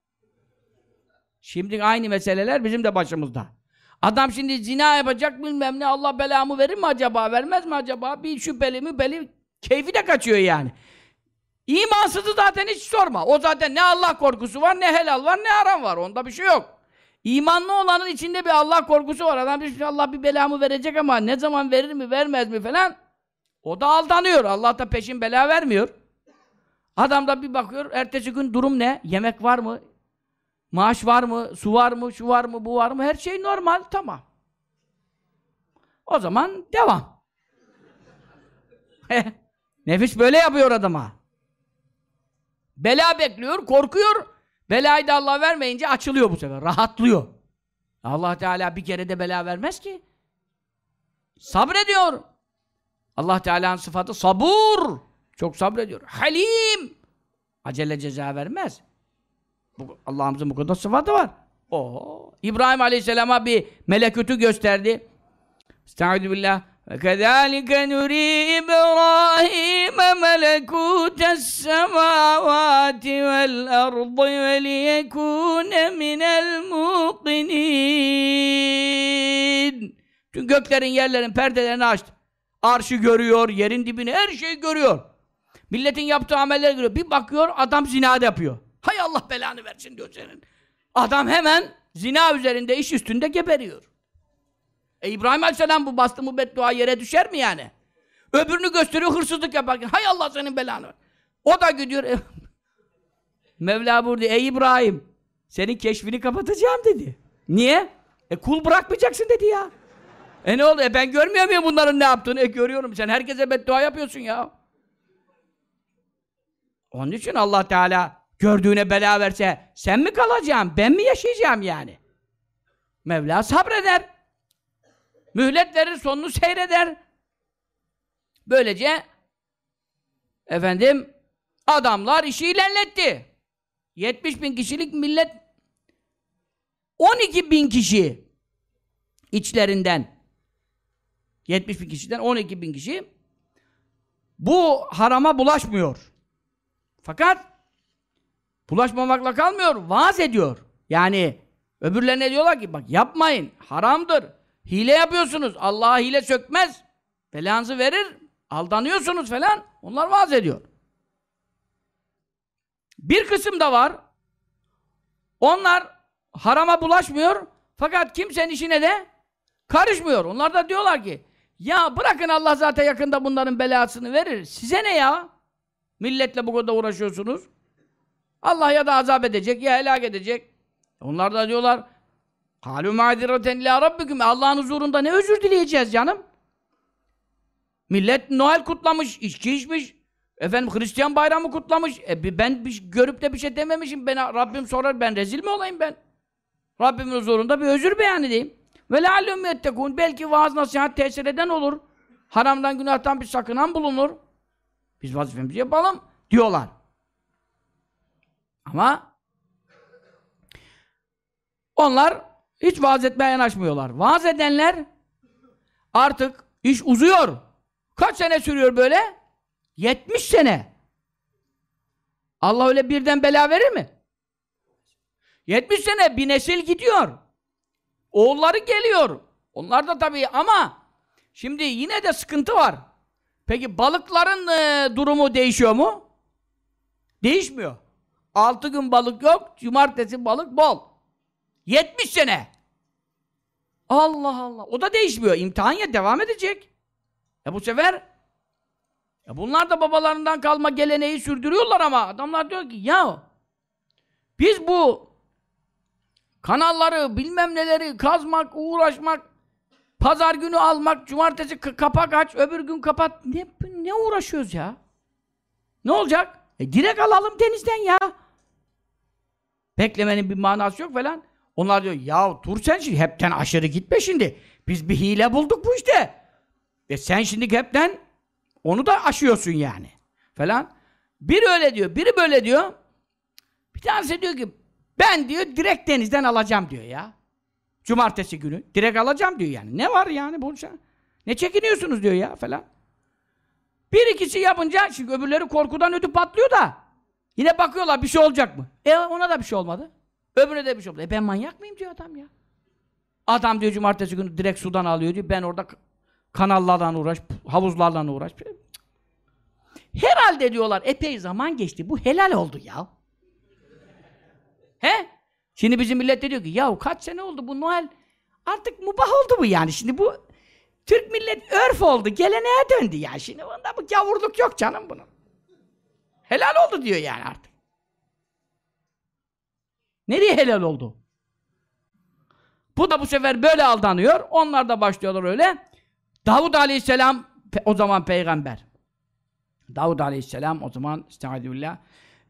Şimdi aynı meseleler bizim de başımızda. Adam şimdi zina yapacak bilmem ne Allah belamı verir mi acaba vermez mi acaba bir şüpheli mi beli keyfi de kaçıyor yani. İmansızı zaten hiç sorma. O zaten ne Allah korkusu var ne helal var ne haram var. Onda bir şey yok. İmanlı olanın içinde bir Allah korkusu var. Adam bir Allah bir belamı verecek ama ne zaman verir mi vermez mi falan. O da aldanıyor. Allah da peşin bela vermiyor. Adam da bir bakıyor, ertesi gün durum ne? Yemek var mı? Maaş var mı? Su var mı? Şu var mı? Bu var mı? Her şey normal. Tamam. O zaman devam. Nefis böyle yapıyor adama. Bela bekliyor, korkuyor. Belayı da Allah vermeyince açılıyor bu sefer. Rahatlıyor. Allah Teala bir kere de bela vermez ki. Sabrediyor. Allah Teala'nın sıfatı sabur. Çok sabrediyor. Halim. Acele ceza vermez. Allah'ımızın bu kadar sıfatı var. Oo. İbrahim Aleyhisselam'a bir melekütü gösterdi. Estaizu billah. وكذلك نري إبراهيم ملكوت السماوات والأرض وليكون من الموقنين Tüm göklerin yerlerin perdelerini açtı. Arşı görüyor, yerin dibini, her şeyi görüyor. Milletin yaptığı amelleri görüyor. Bir bakıyor, adam zina yapıyor. Hay Allah belanı versin diyor senin. Adam hemen zina üzerinde, iş üstünde geberiyor. E İbrahim Aleyhisselam bu bastı mı beddua yere düşer mi yani? Öbürünü gösteriyor hırsızlık yaparken. Hay Allah senin belanı. O da gidiyor. e, Mevla buyurdu. Ey İbrahim senin keşfini kapatacağım dedi. Niye? E kul bırakmayacaksın dedi ya. E ne oldu? E ben görmüyor muyum bunların ne yaptığını? E görüyorum. Sen herkese beddua yapıyorsun ya. Onun için Allah Teala gördüğüne bela verse sen mi kalacaksın? Ben mi yaşayacağım yani? Mevla sabreder. Mühlet verir, sonunu seyreder. Böylece efendim adamlar işi ilerletti. 70 bin kişilik millet 12 bin kişi içlerinden 70 bin kişiden 12 bin kişi bu harama bulaşmıyor. Fakat bulaşmamakla kalmıyor, vaaz ediyor. Yani öbürlerine diyorlar ki bak yapmayın, haramdır. Hile yapıyorsunuz. Allah'a hile sökmez. Belanızı verir. Aldanıyorsunuz falan. Onlar vaaz ediyor. Bir kısım da var. Onlar harama bulaşmıyor. Fakat kimsenin işine de karışmıyor. Onlar da diyorlar ki ya bırakın Allah zaten yakında bunların belasını verir. Size ne ya? Milletle bu kadar uğraşıyorsunuz. Allah ya da azap edecek ya helak edecek. Onlar da diyorlar Halu ma'direten ila rabbikum. Allah'ın huzurunda ne özür dileyeceğiz canım? Millet Noel kutlamış, içki içmiş. Efendim Hristiyan bayramı kutlamış. E ben bir, görüp de bir şey dememişim. Ben Rabbim sorar ben rezil mi olayım ben? Rabbimin huzurunda bir özür beyan edeyim. Ve leallehum yettekûn. Belki vaaz nasihat tesir eden olur. Haramdan günahtan bir sakınan bulunur. Biz vazifemizi yapalım diyorlar. Ama onlar hiç vaaz etmeye yanaşmıyorlar. Vaaz edenler artık iş uzuyor. Kaç sene sürüyor böyle? 70 sene. Allah öyle birden bela verir mi? 70 sene bir nesil gidiyor. Oğulları geliyor. Onlar da tabii ama şimdi yine de sıkıntı var. Peki balıkların e, durumu değişiyor mu? Değişmiyor. 6 gün balık yok, cumartesi balık bol. 70 sene. Allah Allah. O da değişmiyor. İmtihan ya devam edecek. E bu sefer e bunlar da babalarından kalma geleneği sürdürüyorlar ama adamlar diyor ki ya biz bu kanalları bilmem neleri kazmak, uğraşmak pazar günü almak, cumartesi kapak aç, öbür gün kapat. Ne, ne uğraşıyoruz ya? Ne olacak? E direkt alalım denizden ya. Beklemenin bir manası yok falan. Onlar diyor ya dur sen şimdi hepten aşırı gitme şimdi. Biz bir hile bulduk bu işte. E sen şimdi hepten onu da aşıyorsun yani. Falan. Biri öyle diyor, biri böyle diyor. Bir tanesi diyor ki ben diyor direkt denizden alacağım diyor ya. Cumartesi günü. Direkt alacağım diyor yani. Ne var yani bu Ne çekiniyorsunuz diyor ya falan. Bir ikisi yapınca şimdi öbürleri korkudan ödü patlıyor da yine bakıyorlar bir şey olacak mı? E ona da bir şey olmadı. Öbürüne de bir şey olmadı. E ben manyak mıyım diyor adam ya. Adam diyor cumartesi günü direkt sudan alıyor diyor. Ben orada kanallardan uğraş, havuzlardan uğraş. Herhalde diyorlar epey zaman geçti. Bu helal oldu ya. He? Şimdi bizim millet de diyor ki yahu kaç sene oldu bu Noel artık mubah oldu bu yani. Şimdi bu Türk millet örf oldu. Geleneğe döndü ya. Şimdi bunda bu gavurluk yok canım bunun. Helal oldu diyor yani artık. Nereye helal oldu? Bu da bu sefer böyle aldanıyor. Onlar da başlıyorlar öyle. Davud aleyhisselam o zaman peygamber. Davud aleyhisselam o zaman estağfirullah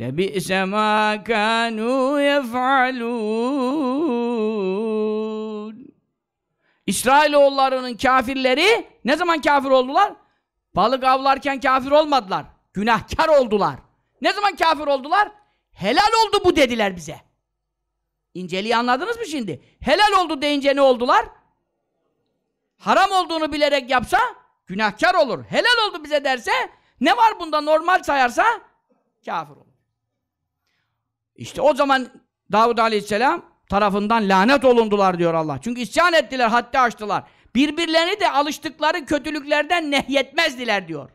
لبئس ما كانوا يفعلون İsrailoğullarının kafirleri ne zaman kafir oldular? Balık avlarken kafir olmadılar. Günahkar oldular. Ne zaman kafir oldular? Helal oldu bu dediler bize. İnceliği anladınız mı şimdi? Helal oldu deyince ne oldular? Haram olduğunu bilerek yapsa günahkar olur. Helal oldu bize derse ne var bunda normal sayarsa kafir olur. İşte o zaman Davud Aleyhisselam tarafından lanet olundular diyor Allah. Çünkü isyan ettiler, haddi aştılar. Birbirlerini de alıştıkları kötülüklerden nehyetmezdiler diyor.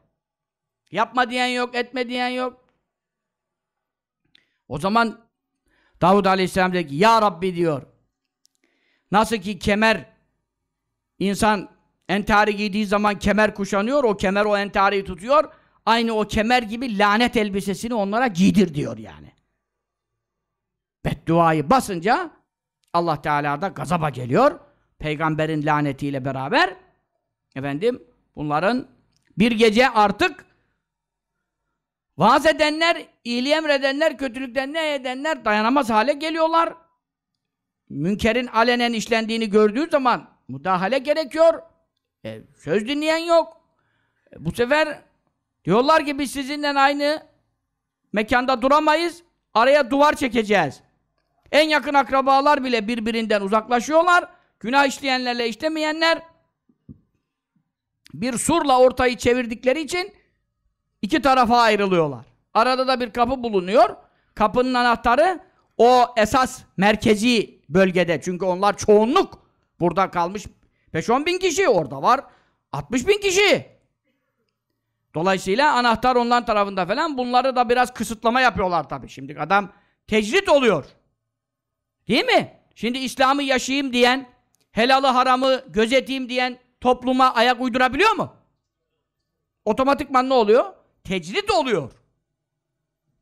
Yapma diyen yok, etme diyen yok. O zaman Davud Aleyhisselam dedi ki, Ya Rabbi diyor, nasıl ki kemer, insan entari giydiği zaman kemer kuşanıyor, o kemer o entariyi tutuyor, aynı o kemer gibi lanet elbisesini onlara giydir diyor yani. Bedduayı basınca Allah Teala da gazaba geliyor. Peygamberin lanetiyle beraber efendim bunların bir gece artık vaaz edenler, iyiliği emredenler, kötülükten ne edenler dayanamaz hale geliyorlar. Münkerin alenen işlendiğini gördüğü zaman müdahale gerekiyor. E, söz dinleyen yok. E, bu sefer diyorlar ki biz sizinle aynı mekanda duramayız. Araya duvar çekeceğiz. En yakın akrabalar bile birbirinden uzaklaşıyorlar. Günah işleyenlerle işlemeyenler bir surla ortayı çevirdikleri için iki tarafa ayrılıyorlar. Arada da bir kapı bulunuyor. Kapının anahtarı o esas merkezi bölgede. Çünkü onlar çoğunluk. Burada kalmış 5-10 bin kişi. Orada var 60 bin kişi. Dolayısıyla anahtar onların tarafında falan. Bunları da biraz kısıtlama yapıyorlar tabii. Şimdi adam tecrit oluyor. Değil mi? Şimdi İslam'ı yaşayayım diyen, helalı haramı gözeteyim diyen topluma ayak uydurabiliyor mu? Otomatikman ne oluyor? Tecrit oluyor.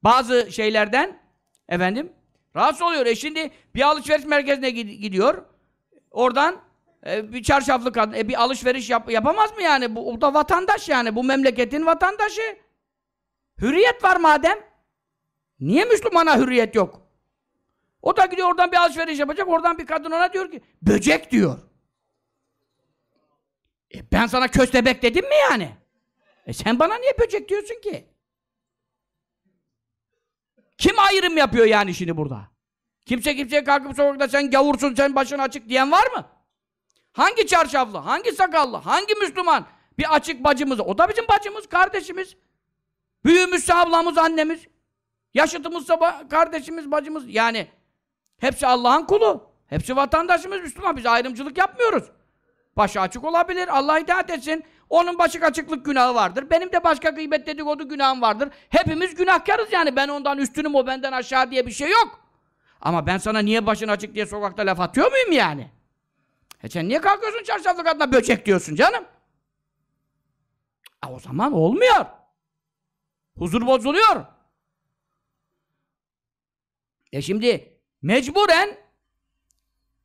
Bazı şeylerden efendim rahatsız oluyor. E şimdi bir alışveriş merkezine gidiyor. Oradan e, bir çarşaflı kadın e, bir alışveriş yap yapamaz mı yani? Bu o da vatandaş yani. Bu memleketin vatandaşı. Hürriyet var madem. Niye Müslümana hürriyet yok? O da gidiyor oradan bir alışveriş yapacak. Oradan bir kadın ona diyor ki böcek diyor. E ben sana köstebek dedim mi yani? E sen bana niye böcek diyorsun ki? Kim ayrım yapıyor yani şimdi burada? Kimse kimseye kalkıp sokakta sen gavursun, sen başın açık diyen var mı? Hangi çarşaflı, hangi sakallı, hangi Müslüman bir açık bacımız? O da bizim bacımız, kardeşimiz. Büyüğümüzse ablamız, annemiz. Yaşıtımızsa kardeşimiz, bacımız. Yani hepsi Allah'ın kulu. Hepsi vatandaşımız Müslüman. Biz ayrımcılık yapmıyoruz. Başı açık olabilir. Allah itaat etsin. Onun başık açıklık günahı vardır. Benim de başka gıybet dedikodu günahım vardır. Hepimiz günahkarız yani. Ben ondan üstünüm, o benden aşağı diye bir şey yok. Ama ben sana niye başın açık diye sokakta laf atıyor muyum yani? E sen niye kalkıyorsun çarşaflı kadına böcek diyorsun canım? E o zaman olmuyor. Huzur bozuluyor. E şimdi mecburen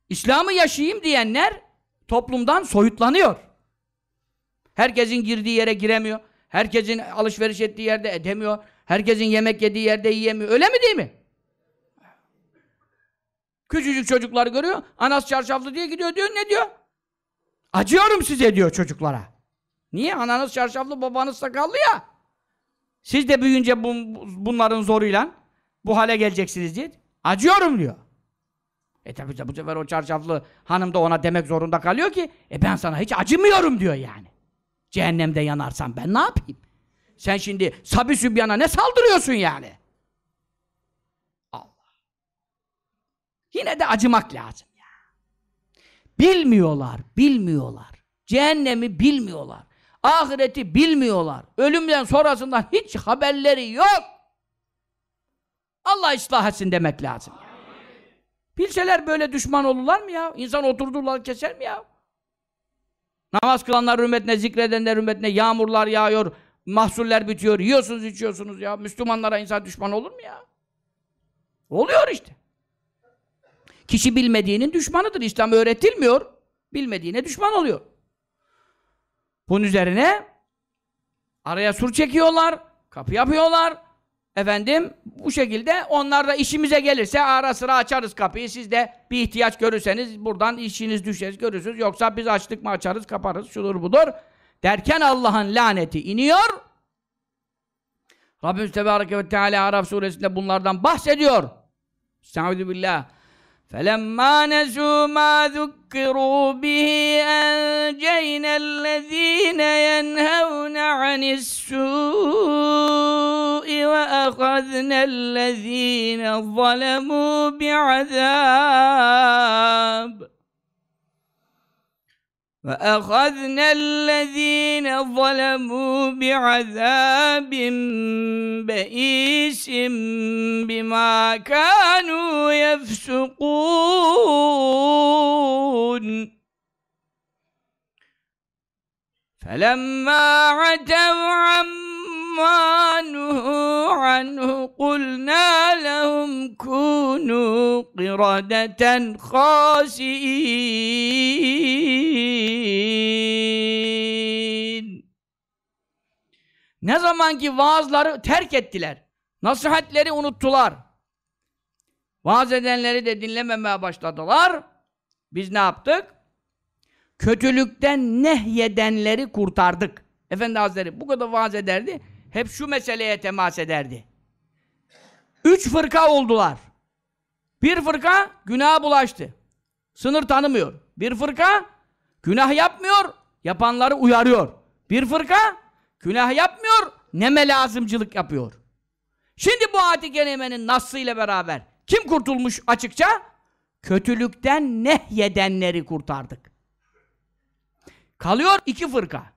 İslam'ı yaşayayım diyenler toplumdan soyutlanıyor. Herkesin girdiği yere giremiyor. Herkesin alışveriş ettiği yerde edemiyor. Herkesin yemek yediği yerde yiyemiyor. Öyle mi değil mi? Küçücük çocukları görüyor. Anas çarşaflı diye gidiyor diyor. Ne diyor? Acıyorum size diyor çocuklara. Niye? Ananız çarşaflı, babanız sakallı ya. Siz de büyüyünce bu, bunların zoruyla bu hale geleceksiniz diye. Acıyorum diyor. E tabi bu sefer o çarşaflı hanım da ona demek zorunda kalıyor ki e ben sana hiç acımıyorum diyor yani. Cehennemde yanarsam ben ne yapayım? Sen şimdi Sabi Sübyan'a ne saldırıyorsun yani? Allah. Yine de acımak lazım ya. Bilmiyorlar, bilmiyorlar. Cehennemi bilmiyorlar. Ahireti bilmiyorlar. Ölümden sonrasından hiç haberleri yok. Allah ıslah etsin demek lazım. Bilseler böyle düşman olurlar mı ya? İnsan oturdular keser mi ya? Namaz kılanlar hürmetine, zikredenler hürmetine yağmurlar yağıyor, mahsuller bitiyor, yiyorsunuz, içiyorsunuz ya. Müslümanlara insan düşman olur mu ya? Oluyor işte. Kişi bilmediğinin düşmanıdır. İslam öğretilmiyor. Bilmediğine düşman oluyor. Bunun üzerine araya sur çekiyorlar, kapı yapıyorlar. Efendim bu şekilde onlar da işimize gelirse ara sıra açarız kapıyı. Siz de bir ihtiyaç görürseniz buradan işiniz düşeriz görürsünüz. Yoksa biz açtık mı açarız kaparız şudur budur. Derken Allah'ın laneti iniyor. Rabbimiz Tebareke ve Teala Araf suresinde bunlardan bahsediyor. Estaizu billah. فَلَمَّا نَسُوا مَا ذُكِّرُوا بِهِ أَنْجَيْنَا الَّذ۪ينَ يَنْهَوْنَ عَنِ السُّوءِ وَأَخَذْنَا الَّذ۪ينَ ظَلَمُوا بِعَذَابٍ. وَأَخَذْنَا الَّذ۪ينَ ظَلَمُوا بِعَذَابٍ بَئِيسٍ بِمَا كَانُوا يَفْسُقُونَ. فَلَمَّا عَتَوْا عَمَّا نُهُوا عَنْهُ قُلْنَا لَهُمْ كُونُوا قِرَدَةً خَاسِئِينَ Ne zaman ki vaazları terk ettiler, nasihatleri unuttular, vaaz edenleri de dinlememeye başladılar, biz ne yaptık? kötülükten nehyedenleri kurtardık. Efendi Hazretleri bu kadar vaaz ederdi. Hep şu meseleye temas ederdi. Üç fırka oldular. Bir fırka günaha bulaştı. Sınır tanımıyor. Bir fırka günah yapmıyor, yapanları uyarıyor. Bir fırka günah yapmıyor, neme lazımcılık yapıyor. Şimdi bu ayet-i kerimenin nasıyla beraber kim kurtulmuş açıkça? Kötülükten nehyedenleri kurtardık. Kalıyor iki fırka.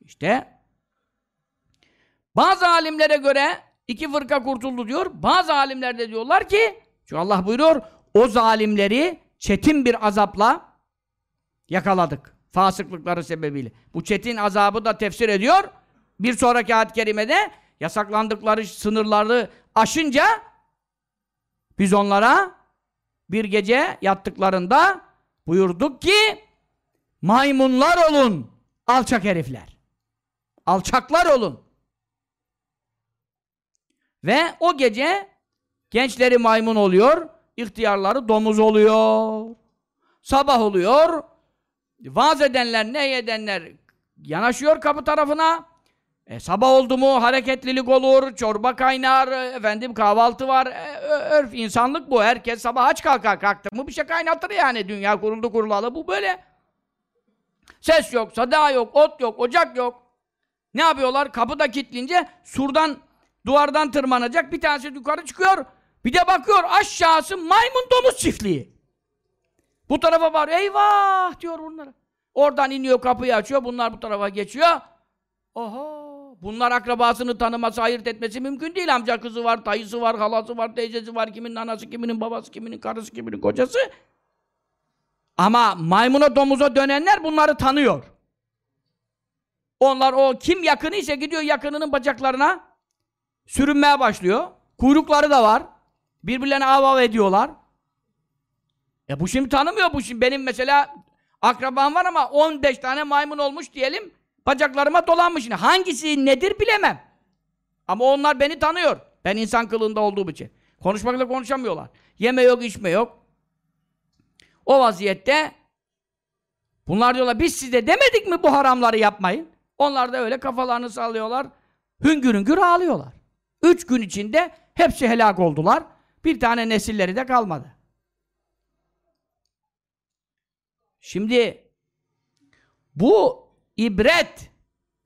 İşte bazı alimlere göre iki fırka kurtuldu diyor. Bazı alimler de diyorlar ki çünkü Allah buyuruyor o zalimleri çetin bir azapla yakaladık. Fasıklıkları sebebiyle. Bu çetin azabı da tefsir ediyor. Bir sonraki ayet-i kerimede yasaklandıkları sınırları aşınca biz onlara bir gece yattıklarında buyurduk ki Maymunlar olun, alçak herifler. Alçaklar olun. Ve o gece gençleri maymun oluyor, ihtiyarları domuz oluyor. Sabah oluyor, vaaz edenler, ne edenler yanaşıyor kapı tarafına. E, sabah oldu mu hareketlilik olur, çorba kaynar, efendim kahvaltı var. E, örf insanlık bu. Herkes sabah aç kalkar kalktı mı bir şey kaynatır yani. Dünya kuruldu kurulalı bu böyle. Ses yok, sada yok, ot yok, ocak yok. Ne yapıyorlar? Kapı da kilitlince surdan, duvardan tırmanacak. Bir tanesi yukarı çıkıyor. Bir de bakıyor aşağısı maymun domuz çiftliği. Bu tarafa var. Eyvah diyor bunlara. Oradan iniyor kapıyı açıyor. Bunlar bu tarafa geçiyor. Oho! Bunlar akrabasını tanıması, ayırt etmesi mümkün değil. Amca kızı var, dayısı var, halası var, teyzesi var. Kiminin anası, kiminin babası, kiminin karısı, kiminin kocası. Ama maymuna domuza dönenler bunları tanıyor. Onlar o kim yakını ise gidiyor yakınının bacaklarına sürünmeye başlıyor. Kuyrukları da var. Birbirlerine av av ediyorlar. E bu şimdi tanımıyor bu şimdi. Benim mesela akrabam var ama 15 tane maymun olmuş diyelim. Bacaklarıma dolanmış. Şimdi. Hangisi nedir bilemem. Ama onlar beni tanıyor. Ben insan kılığında olduğum için. Konuşmakla konuşamıyorlar. Yeme yok, içme yok. O vaziyette bunlar diyorlar biz size demedik mi bu haramları yapmayın? Onlar da öyle kafalarını sallıyorlar. Hüngür hüngür ağlıyorlar. Üç gün içinde hepsi helak oldular. Bir tane nesilleri de kalmadı. Şimdi bu ibret,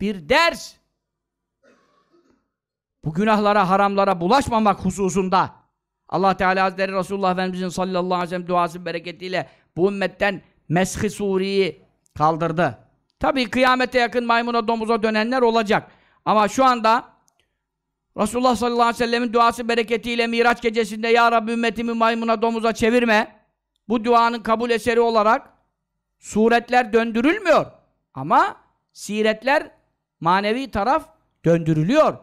bir ders. Bu günahlara, haramlara bulaşmamak hususunda Allah Teala Hazretleri Resulullah Efendimizin sallallahu aleyhi ve sellem duası bereketiyle bu ümmetten meshi suriyi kaldırdı. Tabii kıyamete yakın maymuna domuza dönenler olacak. Ama şu anda Resulullah sallallahu aleyhi ve sellemin duası bereketiyle Miraç gecesinde Ya Rabbi ümmetimi maymuna domuza çevirme. Bu duanın kabul eseri olarak suretler döndürülmüyor. Ama siretler manevi taraf döndürülüyor.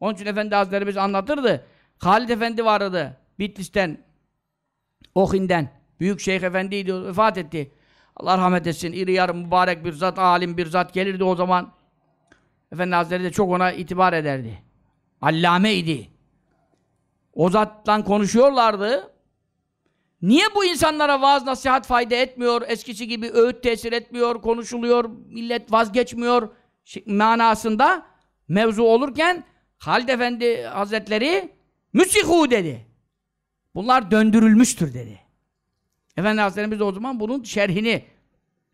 Onun için Efendi Hazretlerimiz anlatırdı. Halid Efendi vardı Bitlis'ten, Ohin'den. Büyük Şeyh Efendi'ydi, vefat etti. Allah rahmet etsin. İri yarı mübarek bir zat, alim bir zat gelirdi o zaman. Efendi Hazretleri de çok ona itibar ederdi. Allameydi. O zatla konuşuyorlardı. Niye bu insanlara vaaz nasihat fayda etmiyor? Eskisi gibi öğüt tesir etmiyor, konuşuluyor, millet vazgeçmiyor manasında mevzu olurken Halid Efendi Hazretleri müsihu dedi. Bunlar döndürülmüştür dedi. Efendi Hazretlerimiz o zaman bunun şerhini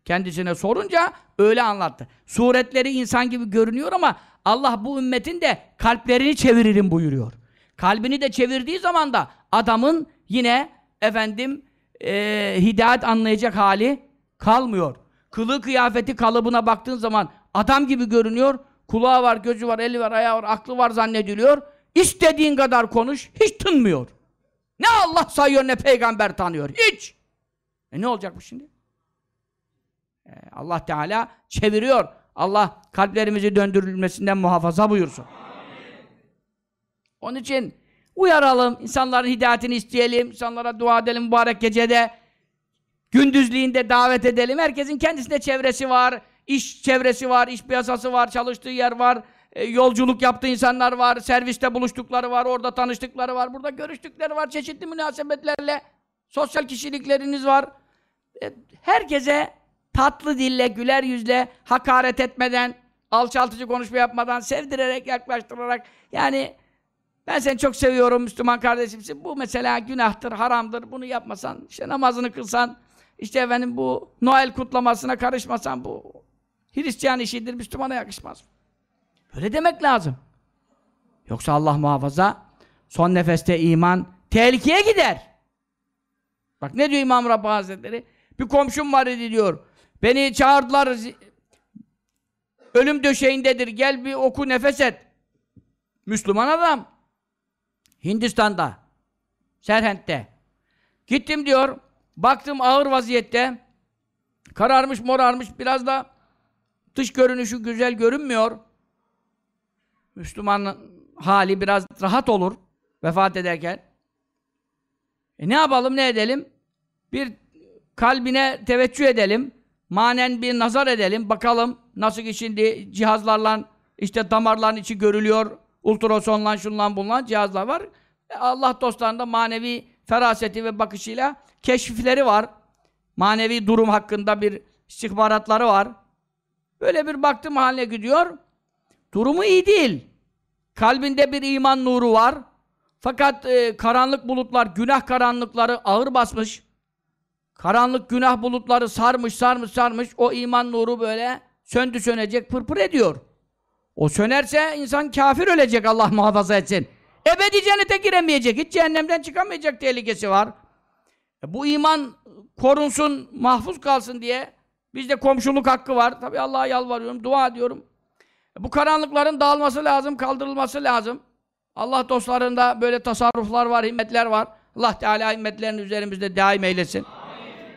kendisine sorunca öyle anlattı. Suretleri insan gibi görünüyor ama Allah bu ümmetin de kalplerini çeviririm buyuruyor. Kalbini de çevirdiği zaman da adamın yine efendim e, hidayet anlayacak hali kalmıyor. Kılığı kıyafeti kalıbına baktığın zaman adam gibi görünüyor. Kulağı var, gözü var, eli var, ayağı var, aklı var zannediliyor. İstediğin kadar konuş, hiç tınmıyor. Ne Allah sayıyor ne peygamber tanıyor. Hiç. E ne olacak bu şimdi? E, Allah Teala çeviriyor. Allah kalplerimizi döndürülmesinden muhafaza buyursun. Onun için uyaralım, insanların hidayetini isteyelim, insanlara dua edelim mübarek gecede. Gündüzliğinde davet edelim. Herkesin kendisinde çevresi var, iş çevresi var, iş piyasası var, çalıştığı yer var, e, yolculuk yaptığı insanlar var, serviste buluştukları var, orada tanıştıkları var, burada görüştükleri var, çeşitli münasebetlerle sosyal kişilikleriniz var. E, herkese tatlı dille, güler yüzle, hakaret etmeden, alçaltıcı konuşma yapmadan, sevdirerek, yaklaştırarak yani ben seni çok seviyorum Müslüman kardeşimsin. Bu mesela günahtır, haramdır. Bunu yapmasan, işte namazını kılsan, işte efendim bu Noel kutlamasına karışmasan bu Hristiyan işidir, Müslümana yakışmaz. Böyle demek lazım. Yoksa Allah muhafaza son nefeste iman tehlikeye gider. Bak ne diyor İmam Rabbani Hazretleri? Bir komşum var idi diyor. Beni çağırdılar. Ölüm döşeğindedir. Gel bir oku nefes et. Müslüman adam. Hindistan'da. Serhent'te. Gittim diyor. Baktım ağır vaziyette. Kararmış morarmış. Biraz da dış görünüşü güzel görünmüyor. Müslüman hali biraz rahat olur. Vefat ederken. E ne yapalım ne edelim? Bir kalbine teveccüh edelim. Manen bir nazar edelim. Bakalım nasıl ki şimdi cihazlarla işte damarların içi görülüyor. Ultrasonla şunlan bunlan cihazlar var. E Allah dostlarında manevi feraseti ve bakışıyla keşifleri var. Manevi durum hakkında bir istihbaratları var. Böyle bir baktım haline gidiyor. Durumu iyi değil. Kalbinde bir iman nuru var. Fakat e, karanlık bulutlar, günah karanlıkları ağır basmış. Karanlık günah bulutları sarmış, sarmış, sarmış. O iman nuru böyle söndü sönecek, pırpır ediyor. O sönerse insan kafir ölecek Allah muhafaza etsin. Ebedi cennete giremeyecek, hiç cehennemden çıkamayacak tehlikesi var. E, bu iman korunsun, mahfuz kalsın diye bizde komşuluk hakkı var. Tabi Allah'a yalvarıyorum, dua ediyorum. E, bu karanlıkların dağılması lazım, kaldırılması lazım. Allah dostlarında böyle tasarruflar var, himmetler var. Allah Teala himmetlerini üzerimizde daim eylesin.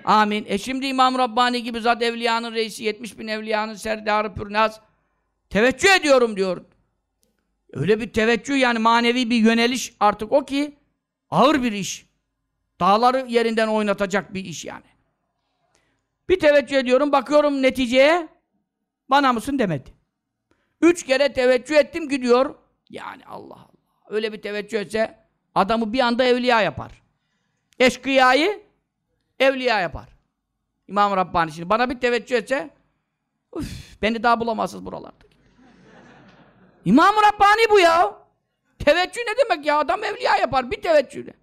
Amin. E şimdi İmam Rabbani gibi zat evliyanın reisi, 70 bin evliyanın serdarı pürnaz teveccüh ediyorum diyor. Öyle bir teveccüh yani manevi bir yöneliş artık o ki ağır bir iş. Dağları yerinden oynatacak bir iş yani. Bir teveccüh ediyorum, bakıyorum neticeye bana mısın demedi. Üç kere teveccüh ettim gidiyor. Yani Allah Allah. Öyle bir teveccüh etse adamı bir anda evliya yapar. Eşkıyayı evliya yapar. İmam Rabbani şimdi bana bir teveccüh etse üf, beni daha bulamazsınız buralarda. İmam Rabbani bu ya. Teveccüh ne demek ya? Adam evliya yapar bir teveccühle.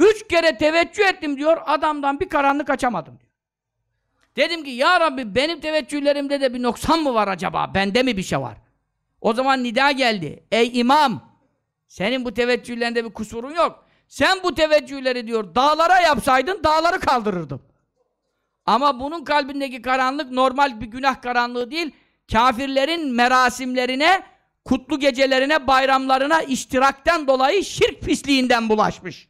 Üç kere teveccüh ettim diyor, adamdan bir karanlık açamadım diyor. Dedim ki ya Rabbi benim teveccühlerimde de bir noksan mı var acaba? Bende mi bir şey var? O zaman nida geldi. Ey imam! Senin bu teveccühlerinde bir kusurun yok. Sen bu teveccühleri diyor dağlara yapsaydın dağları kaldırırdım. Ama bunun kalbindeki karanlık normal bir günah karanlığı değil. Kafirlerin merasimlerine, kutlu gecelerine, bayramlarına iştirakten dolayı şirk pisliğinden bulaşmış.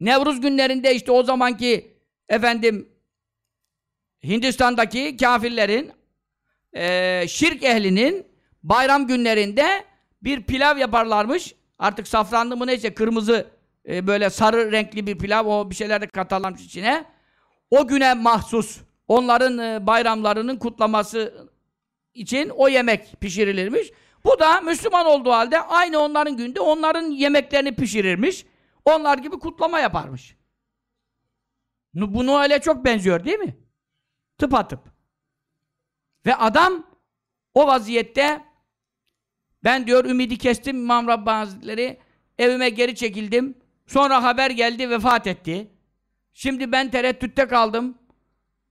Nevruz günlerinde işte o zamanki efendim Hindistan'daki kafirlerin e, şirk ehlinin bayram günlerinde bir pilav yaparlarmış. Artık safranlı mı neyse kırmızı e, böyle sarı renkli bir pilav, o bir şeyler de katarlarmış içine. O güne mahsus onların e, bayramlarının kutlaması için o yemek pişirilirmiş. Bu da Müslüman olduğu halde aynı onların günde onların yemeklerini pişirirmiş. Onlar gibi kutlama yaparmış. Bu Noel'e çok benziyor değil mi? Tıpatıp. Ve adam o vaziyette ben diyor ümidi kestim İmam Rabbani evime geri çekildim. Sonra haber geldi vefat etti. Şimdi ben tereddütte kaldım.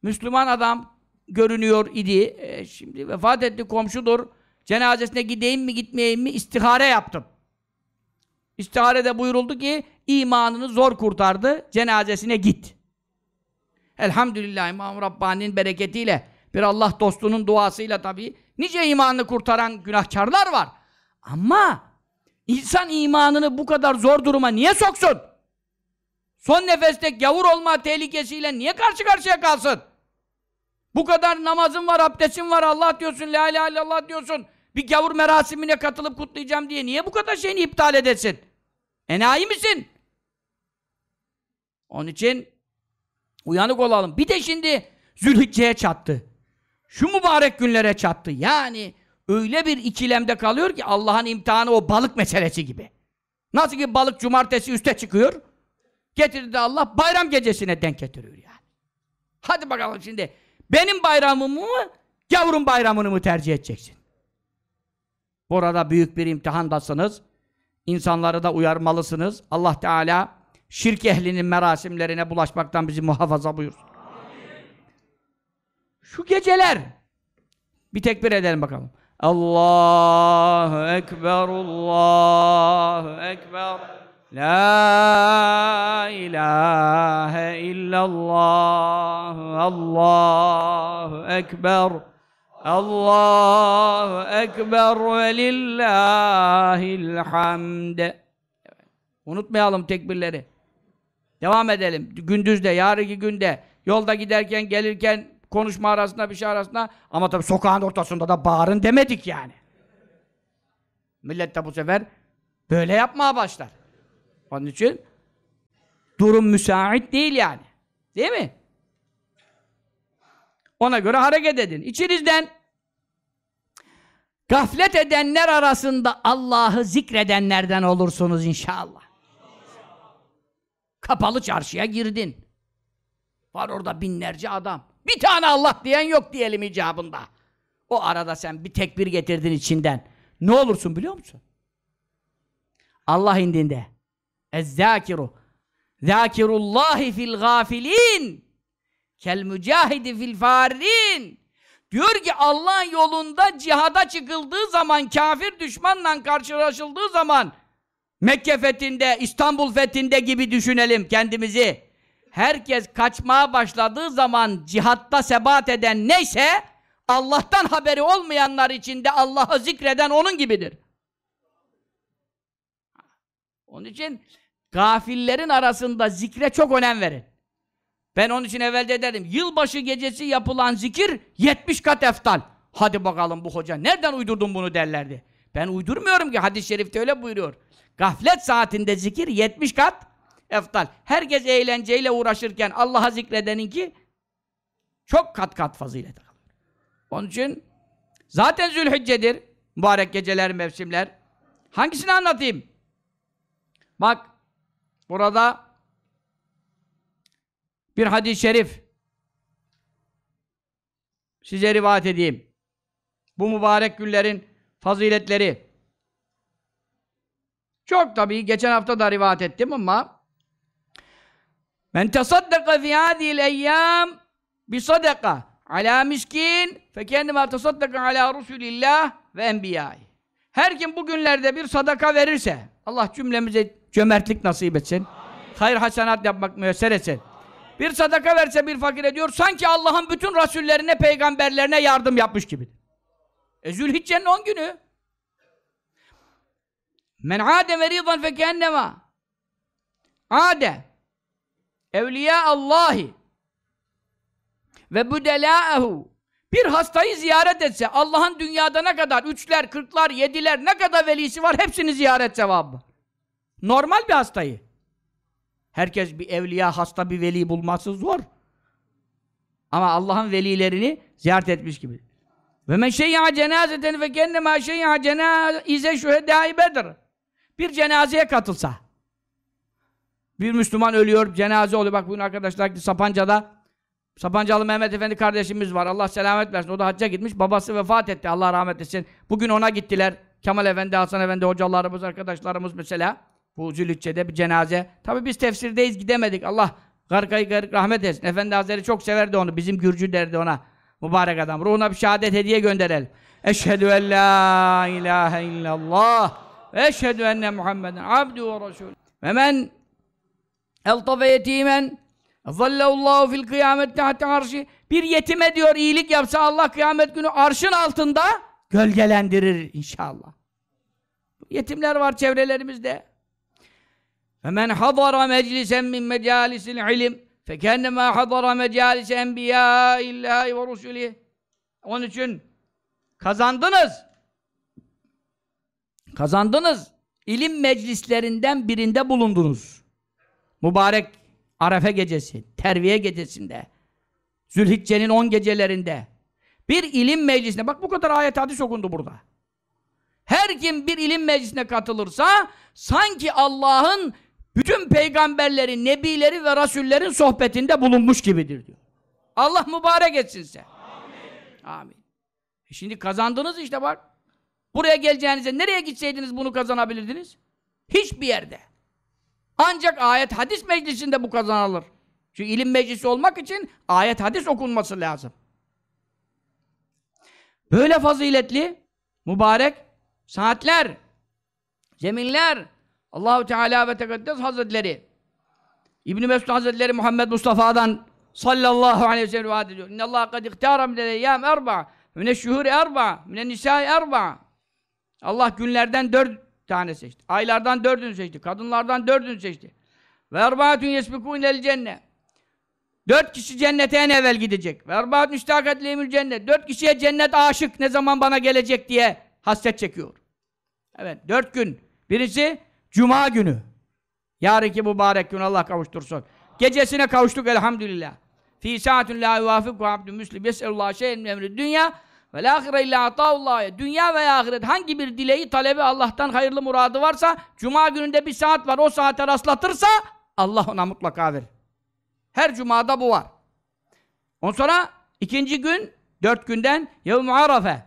Müslüman adam görünüyor idi. E, şimdi vefat etti komşudur. Cenazesine gideyim mi gitmeyeyim mi istihare yaptım. İstiharede buyuruldu ki imanını zor kurtardı. Cenazesine git. Elhamdülillah İmam Rabbani'nin bereketiyle bir Allah dostunun duasıyla tabii nice imanını kurtaran günahkarlar var. Ama insan imanını bu kadar zor duruma niye soksun? Son nefeste gavur olma tehlikesiyle niye karşı karşıya kalsın? Bu kadar namazın var, abdestin var, Allah diyorsun, la ilahe illallah diyorsun. Bir gavur merasimine katılıp kutlayacağım diye niye bu kadar şeyini iptal edesin? Enayi misin? Onun için uyanık olalım. Bir de şimdi Zülhicce'ye çattı. Şu mübarek günlere çattı. Yani öyle bir ikilemde kalıyor ki Allah'ın imtihanı o balık meselesi gibi. Nasıl ki balık cumartesi üste çıkıyor, getirdi Allah bayram gecesine denk getiriyor yani. Hadi bakalım şimdi. Benim bayramımı mı, gavurun bayramını mı tercih edeceksin? Burada büyük bir imtihandasınız. İnsanları da uyarmalısınız. Allah Teala şirk ehlinin merasimlerine bulaşmaktan bizi muhafaza buyursun. Şu geceler bir tekbir edelim bakalım. Allahu Ekber, Allahu Ekber. La ilahe illallah. Allahu Ekber. Allahu Ekber ve lillahil hamd. Unutmayalım tekbirleri. Devam edelim. Gündüzde, yarınki günde, yolda giderken, gelirken, konuşma arasında, bir şey arasında ama tabii sokağın ortasında da bağırın demedik yani. Millet de bu sefer böyle yapmaya başlar. Onun için durum müsait değil yani. Değil mi? Ona göre hareket edin. İçinizden gaflet edenler arasında Allah'ı zikredenlerden olursunuz inşallah. Kapalı çarşıya girdin. Var orada binlerce adam. Bir tane Allah diyen yok diyelim icabında. O arada sen bir tekbir getirdin içinden. Ne olursun biliyor musun? Allah indinde. Ez-zâkiru. Zâkirullâhi fil gâfilîn. Kel mücahidi fil fârin. Diyor ki Allah yolunda cihada çıkıldığı zaman, kafir düşmanla karşılaşıldığı zaman Mekke fethinde, İstanbul fethinde gibi düşünelim kendimizi. Herkes kaçmaya başladığı zaman cihatta sebat eden neyse Allah'tan haberi olmayanlar içinde Allah'ı zikreden onun gibidir. Onun için gafillerin arasında zikre çok önem verin. Ben onun için evvelde dedim. Yılbaşı gecesi yapılan zikir 70 kat eftal. Hadi bakalım bu hoca nereden uydurdun bunu derlerdi. Ben uydurmuyorum ki hadis-i şerifte öyle buyuruyor. Gaflet saatinde zikir 70 kat eftal. Herkes eğlenceyle uğraşırken Allah'a zikredeninki çok kat kat fazilet alır. Onun için zaten Zülhicce'dir. Mübarek geceler, mevsimler. Hangisini anlatayım? Bak burada bir hadis-i şerif size rivayet edeyim. Bu mübarek günlerin faziletleri. Çok tabii geçen hafta da rivayet ettim ama Men tasaddaka fi hadhihi'l eyyam bi sadaka ala miskin fekennema tasaddaka ala Resulillah ve enbiya'i. Her kim bu günlerde bir sadaka verirse Allah cümlemize cömertlik nasip etsin. Hayır hasenat yapmak müyesser etsin. Bir sadaka verse bir fakir ediyor sanki Allah'ın bütün rasullerine, peygamberlerine yardım yapmış gibi. E Zülhicce'nin 10 günü. Men ade meridan fekennema ade evliya Allahi ve budelâehu bir hastayı ziyaret etse Allah'ın dünyada ne kadar üçler, kırklar, yediler ne kadar velisi var hepsini ziyaret sevabı. Normal bir hastayı. Herkes bir evliya, hasta bir veli bulması zor. Ama Allah'ın velilerini ziyaret etmiş gibi. Ve men şeyya cenazeten fe kennema şeyya cenaize şühedâi bedr. Bir cenazeye katılsa. Bir Müslüman ölüyor, cenaze oluyor. Bak bugün arkadaşlar Sapanca'da Sapancalı Mehmet Efendi kardeşimiz var. Allah selamet versin. O da hacca gitmiş. Babası vefat etti. Allah rahmet etsin. Bugün ona gittiler. Kemal Efendi, Hasan Efendi hocalarımız, arkadaşlarımız mesela. Bu Zülütçe'de bir cenaze. Tabi biz tefsirdeyiz gidemedik. Allah garkayı garık rahmet etsin. Efendi Hazretleri çok severdi onu. Bizim Gürcü derdi ona. Mübarek adam. Ruhuna bir şehadet hediye gönderelim. Eşhedü en la ilahe illallah eşhedü enne Muhammeden abdü ve resulü. Ve men eltafe yetimen zallallahu fil kıyamet tahte arşi bir yetime diyor iyilik yapsa Allah kıyamet günü arşın altında gölgelendirir inşallah. Yetimler var çevrelerimizde. Ve men hadara meclisen min mecalisil ilim fekennema hadara mecalis enbiya illahi ve rusulih. Onun için kazandınız. Kazandınız. İlim meclislerinden birinde bulundunuz. Mübarek Arefe gecesi, Terviye gecesinde, Zülhicce'nin on gecelerinde bir ilim meclisine, bak bu kadar ayet hadis okundu burada. Her kim bir ilim meclisine katılırsa sanki Allah'ın bütün peygamberlerin, nebileri ve rasullerin sohbetinde bulunmuş gibidir diyor. Allah mübarek etsin size. Amin. Amin. E şimdi kazandınız işte bak. Buraya geleceğinize nereye gitseydiniz bunu kazanabilirdiniz? Hiçbir yerde. Ancak ayet hadis meclisinde bu kazanılır. Çünkü ilim meclisi olmak için ayet hadis okunması lazım. Böyle faziletli, mübarek saatler, zeminler, Allahu Teala ve Tekaddes Hazretleri İbn Mesud Hazretleri Muhammed Mustafa'dan sallallahu aleyhi ve sellem rivayet ediyor. İnne Allah kad ihtara min eyyam erba mine şuhuri erba mine nisai erba Allah günlerden dört tane seçti. Aylardan dördünü seçti. Kadınlardan dördünü seçti. Ve erbaatun yesbikûn el cennet. Dört kişi cennete en evvel gidecek. Ve erbaatun iştakat cennet. Dört kişiye cennet aşık ne zaman bana gelecek diye hasret çekiyor. Evet, dört gün. Birisi Cuma günü. Yarınki mübarek gün Allah kavuştursun. Gecesine kavuştuk elhamdülillah. Fi saatun la yuvafiku abdü müslim yeselullah şeyen min emri dünya ve ahire illa ataullah'a. Dünya veya ahiret hangi bir dileği, talebi Allah'tan hayırlı muradı varsa cuma gününde bir saat var. O saate rastlatırsa Allah ona mutlaka verir. Her cumada bu var. Ondan sonra ikinci gün dört günden yevm arafe.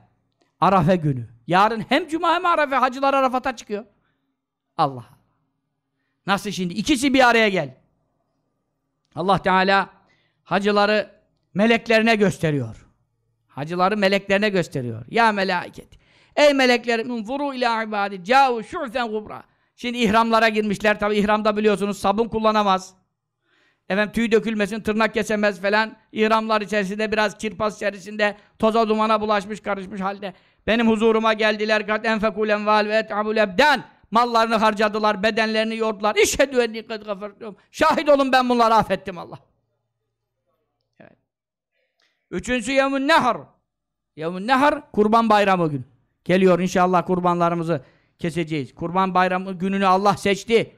Arafe günü. Yarın hem cuma hem arafe hacılar Arafat'a çıkıyor. Allah. Nasıl şimdi? İkisi bir araya gel. Allah Teala hacıları meleklerine gösteriyor. Hacıları meleklerine gösteriyor. Ya melaiket. Ey melekler munzuru ila ibadi ca'u şu'fen gubra. Şimdi ihramlara girmişler. Tabi ihramda biliyorsunuz sabun kullanamaz. Efendim tüy dökülmesin, tırnak kesemez falan. İhramlar içerisinde biraz kirpas içerisinde toza dumana bulaşmış, karışmış halde. Benim huzuruma geldiler. Kat enfekul enval ve et'abul ebden. Mallarını harcadılar, bedenlerini yordular. İşhedü enni kad gafertum. Şahit olun ben bunları affettim Allah. Evet. Üçüncüsü yevmün nehar. Yevmün nehar kurban bayramı gün. Geliyor inşallah kurbanlarımızı keseceğiz. Kurban bayramı gününü Allah seçti.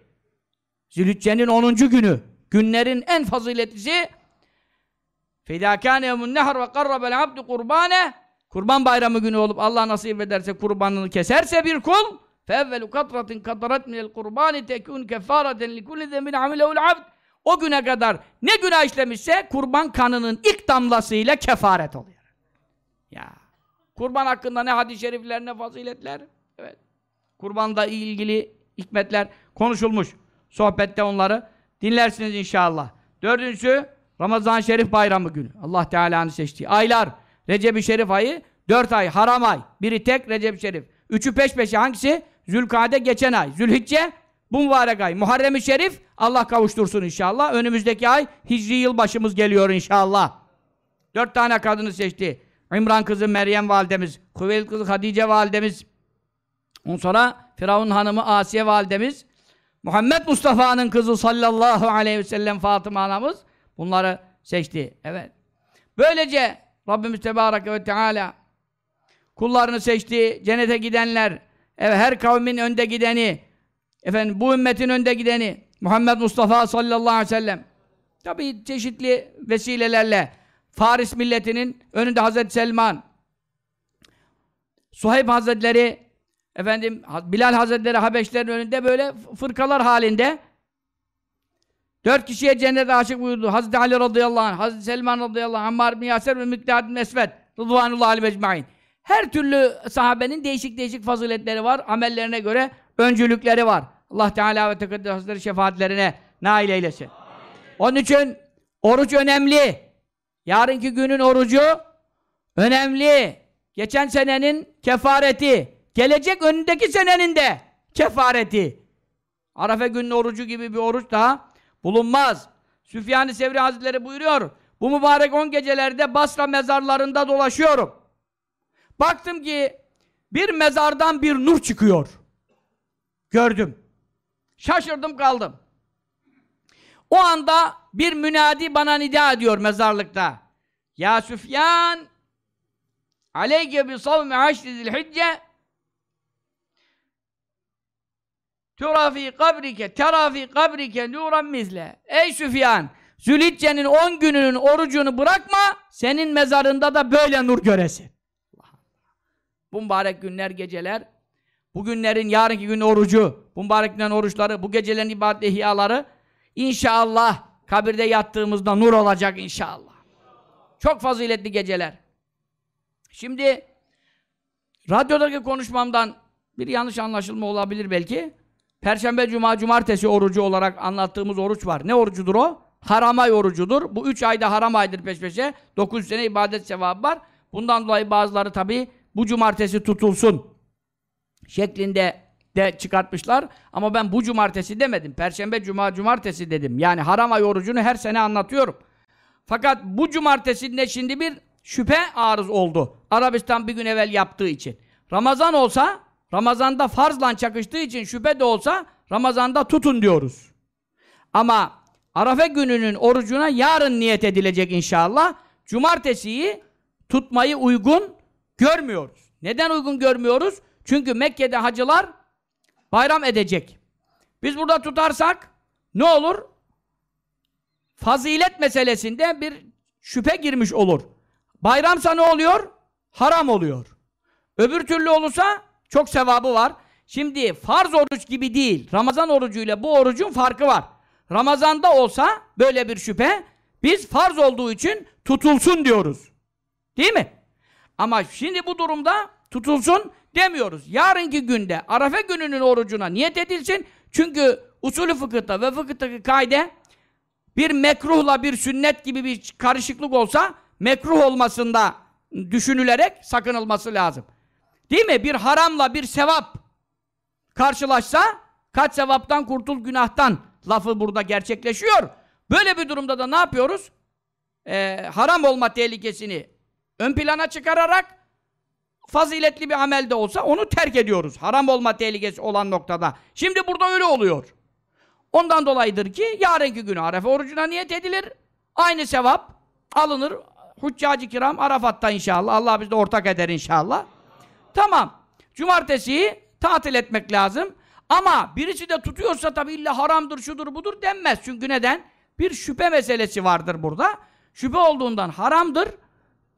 Zülhicce'nin 10. günü. Günlerin en faziletlisi فَاِذَا كَانَ يَوْمُ النَّهَرْ وَقَرَّبَ الْعَبْدُ قُرْبَانَ Kurban bayramı günü olup Allah nasip ederse kurbanını keserse bir kul فَاَوَّلُ كَطْرَةٍ كَطَرَتْ مِنَ الْقُرْبَانِ تَكُونَ كَفَّارَةً لِكُلِّ ذَنْبٍ عَمِلَهُ الْعَبْدِ o güne kadar ne günah işlemişse kurban kanının ilk damlasıyla kefaret oluyor. Ya. Kurban hakkında ne hadis-i şerifler ne faziletler. Evet. Kurbanla ilgili hikmetler konuşulmuş. Sohbette onları dinlersiniz inşallah. Dördüncüsü Ramazan Şerif bayramı günü. Allah Teala'nın seçtiği aylar. Recep-i Şerif ayı dört ay haram ay. Biri tek Recep-i Şerif. Üçü peş peşe hangisi? Zülkade geçen ay. Zülhicce bu mübarek ay. Muharrem-i Şerif Allah kavuştursun inşallah. Önümüzdeki ay Hicri yılbaşımız geliyor inşallah. Dört tane kadını seçti. İmran kızı Meryem validemiz, Kuveyl kızı Hadice validemiz, ondan sonra Firavun hanımı Asiye validemiz, Muhammed Mustafa'nın kızı sallallahu aleyhi ve sellem Fatıma anamız bunları seçti. Evet. Böylece Rabbimiz Tebareke ve Teala kullarını seçti. Cennete gidenler, evet, her kavmin önde gideni, efendim bu ümmetin önde gideni, Muhammed Mustafa sallallahu aleyhi ve sellem tabi çeşitli vesilelerle Faris milletinin önünde Hazreti Selman Suheyb Hazretleri efendim Bilal Hazretleri Habeşlerin önünde böyle fırkalar halinde dört kişiye cennete aşık buyurdu. Hazreti Ali radıyallahu anh, Hazreti Selman radıyallahu anh, Ammar bin Yaser ve Mikdad bin Esved Rıdvanullah aleyhi ecmain. Her türlü sahabenin değişik değişik faziletleri var. Amellerine göre öncülükleri var. Allah Teala ve Tekaddes Hazretleri şefaatlerine nail eylesin. Onun için oruç önemli. Yarınki günün orucu önemli. Geçen senenin kefareti. Gelecek önündeki senenin de kefareti. Arafe günün orucu gibi bir oruç daha bulunmaz. Süfyan-ı Sevri Hazretleri buyuruyor. Bu mübarek on gecelerde Basra mezarlarında dolaşıyorum. Baktım ki bir mezardan bir nur çıkıyor. Gördüm. Şaşırdım kaldım. O anda bir münadi bana nida ediyor mezarlıkta. Ya Süfyan aleyke bi savmi aşri zilhicce tura fi kabrike tera fi kabrike nuran mizle Ey Süfyan Zülhicce'nin 10 gününün orucunu bırakma senin mezarında da böyle nur göresin. Bu mübarek günler, geceler bu günlerin yarınki gün orucu, bu mübarek günlerin oruçları, bu gecelerin ibadet ihyaları inşallah kabirde yattığımızda nur olacak inşallah. Çok faziletli geceler. Şimdi radyodaki konuşmamdan bir yanlış anlaşılma olabilir belki. Perşembe, cuma, cumartesi orucu olarak anlattığımız oruç var. Ne orucudur o? Haram ay orucudur. Bu üç ayda haram aydır peş peşe. Dokuz sene ibadet sevabı var. Bundan dolayı bazıları tabi bu cumartesi tutulsun şeklinde de çıkartmışlar. Ama ben bu cumartesi demedim. Perşembe, cuma, cumartesi dedim. Yani haram ay orucunu her sene anlatıyorum. Fakat bu cumartesinde şimdi bir şüphe arız oldu. Arabistan bir gün evvel yaptığı için. Ramazan olsa, Ramazan'da farzla çakıştığı için şüphe de olsa Ramazan'da tutun diyoruz. Ama Arafa gününün orucuna yarın niyet edilecek inşallah. Cumartesiyi tutmayı uygun görmüyoruz. Neden uygun görmüyoruz? Çünkü Mekke'de hacılar bayram edecek. Biz burada tutarsak ne olur? Fazilet meselesinde bir şüphe girmiş olur. Bayramsa ne oluyor? Haram oluyor. Öbür türlü olursa çok sevabı var. Şimdi farz oruç gibi değil. Ramazan orucuyla bu orucun farkı var. Ramazanda olsa böyle bir şüphe biz farz olduğu için tutulsun diyoruz. Değil mi? Ama şimdi bu durumda tutulsun demiyoruz. Yarınki günde Arafa gününün orucuna niyet edilsin. Çünkü usulü fıkıhta ve fıkıhtaki kaide bir mekruhla bir sünnet gibi bir karışıklık olsa mekruh olmasında düşünülerek sakınılması lazım. Değil mi? Bir haramla bir sevap karşılaşsa kaç sevaptan kurtul günahtan lafı burada gerçekleşiyor. Böyle bir durumda da ne yapıyoruz? Ee, haram olma tehlikesini ön plana çıkararak faziletli bir amel de olsa onu terk ediyoruz. Haram olma tehlikesi olan noktada. Şimdi burada öyle oluyor. Ondan dolayıdır ki yarınki günü Arefe orucuna niyet edilir. Aynı sevap alınır. Huccacı kiram Arafat'ta inşallah. Allah bizde ortak eder inşallah. Tamam. Cumartesiyi tatil etmek lazım. Ama birisi de tutuyorsa tabi illa haramdır, şudur, budur denmez. Çünkü neden? Bir şüphe meselesi vardır burada. Şüphe olduğundan haramdır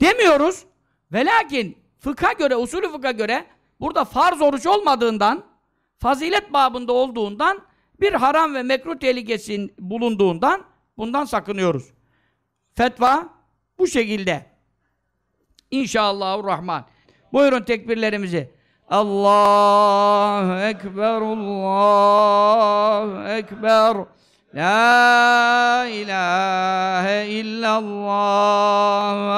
demiyoruz. Ve lakin fıkha göre, usulü fıkha göre burada farz oruç olmadığından, fazilet babında olduğundan bir haram ve mekruh tehlikesinin bulunduğundan bundan sakınıyoruz. Fetva bu şekilde. İnşallahurrahman. Buyurun tekbirlerimizi. Allahu Ekber, Allahu Ekber. La ilahe illallah,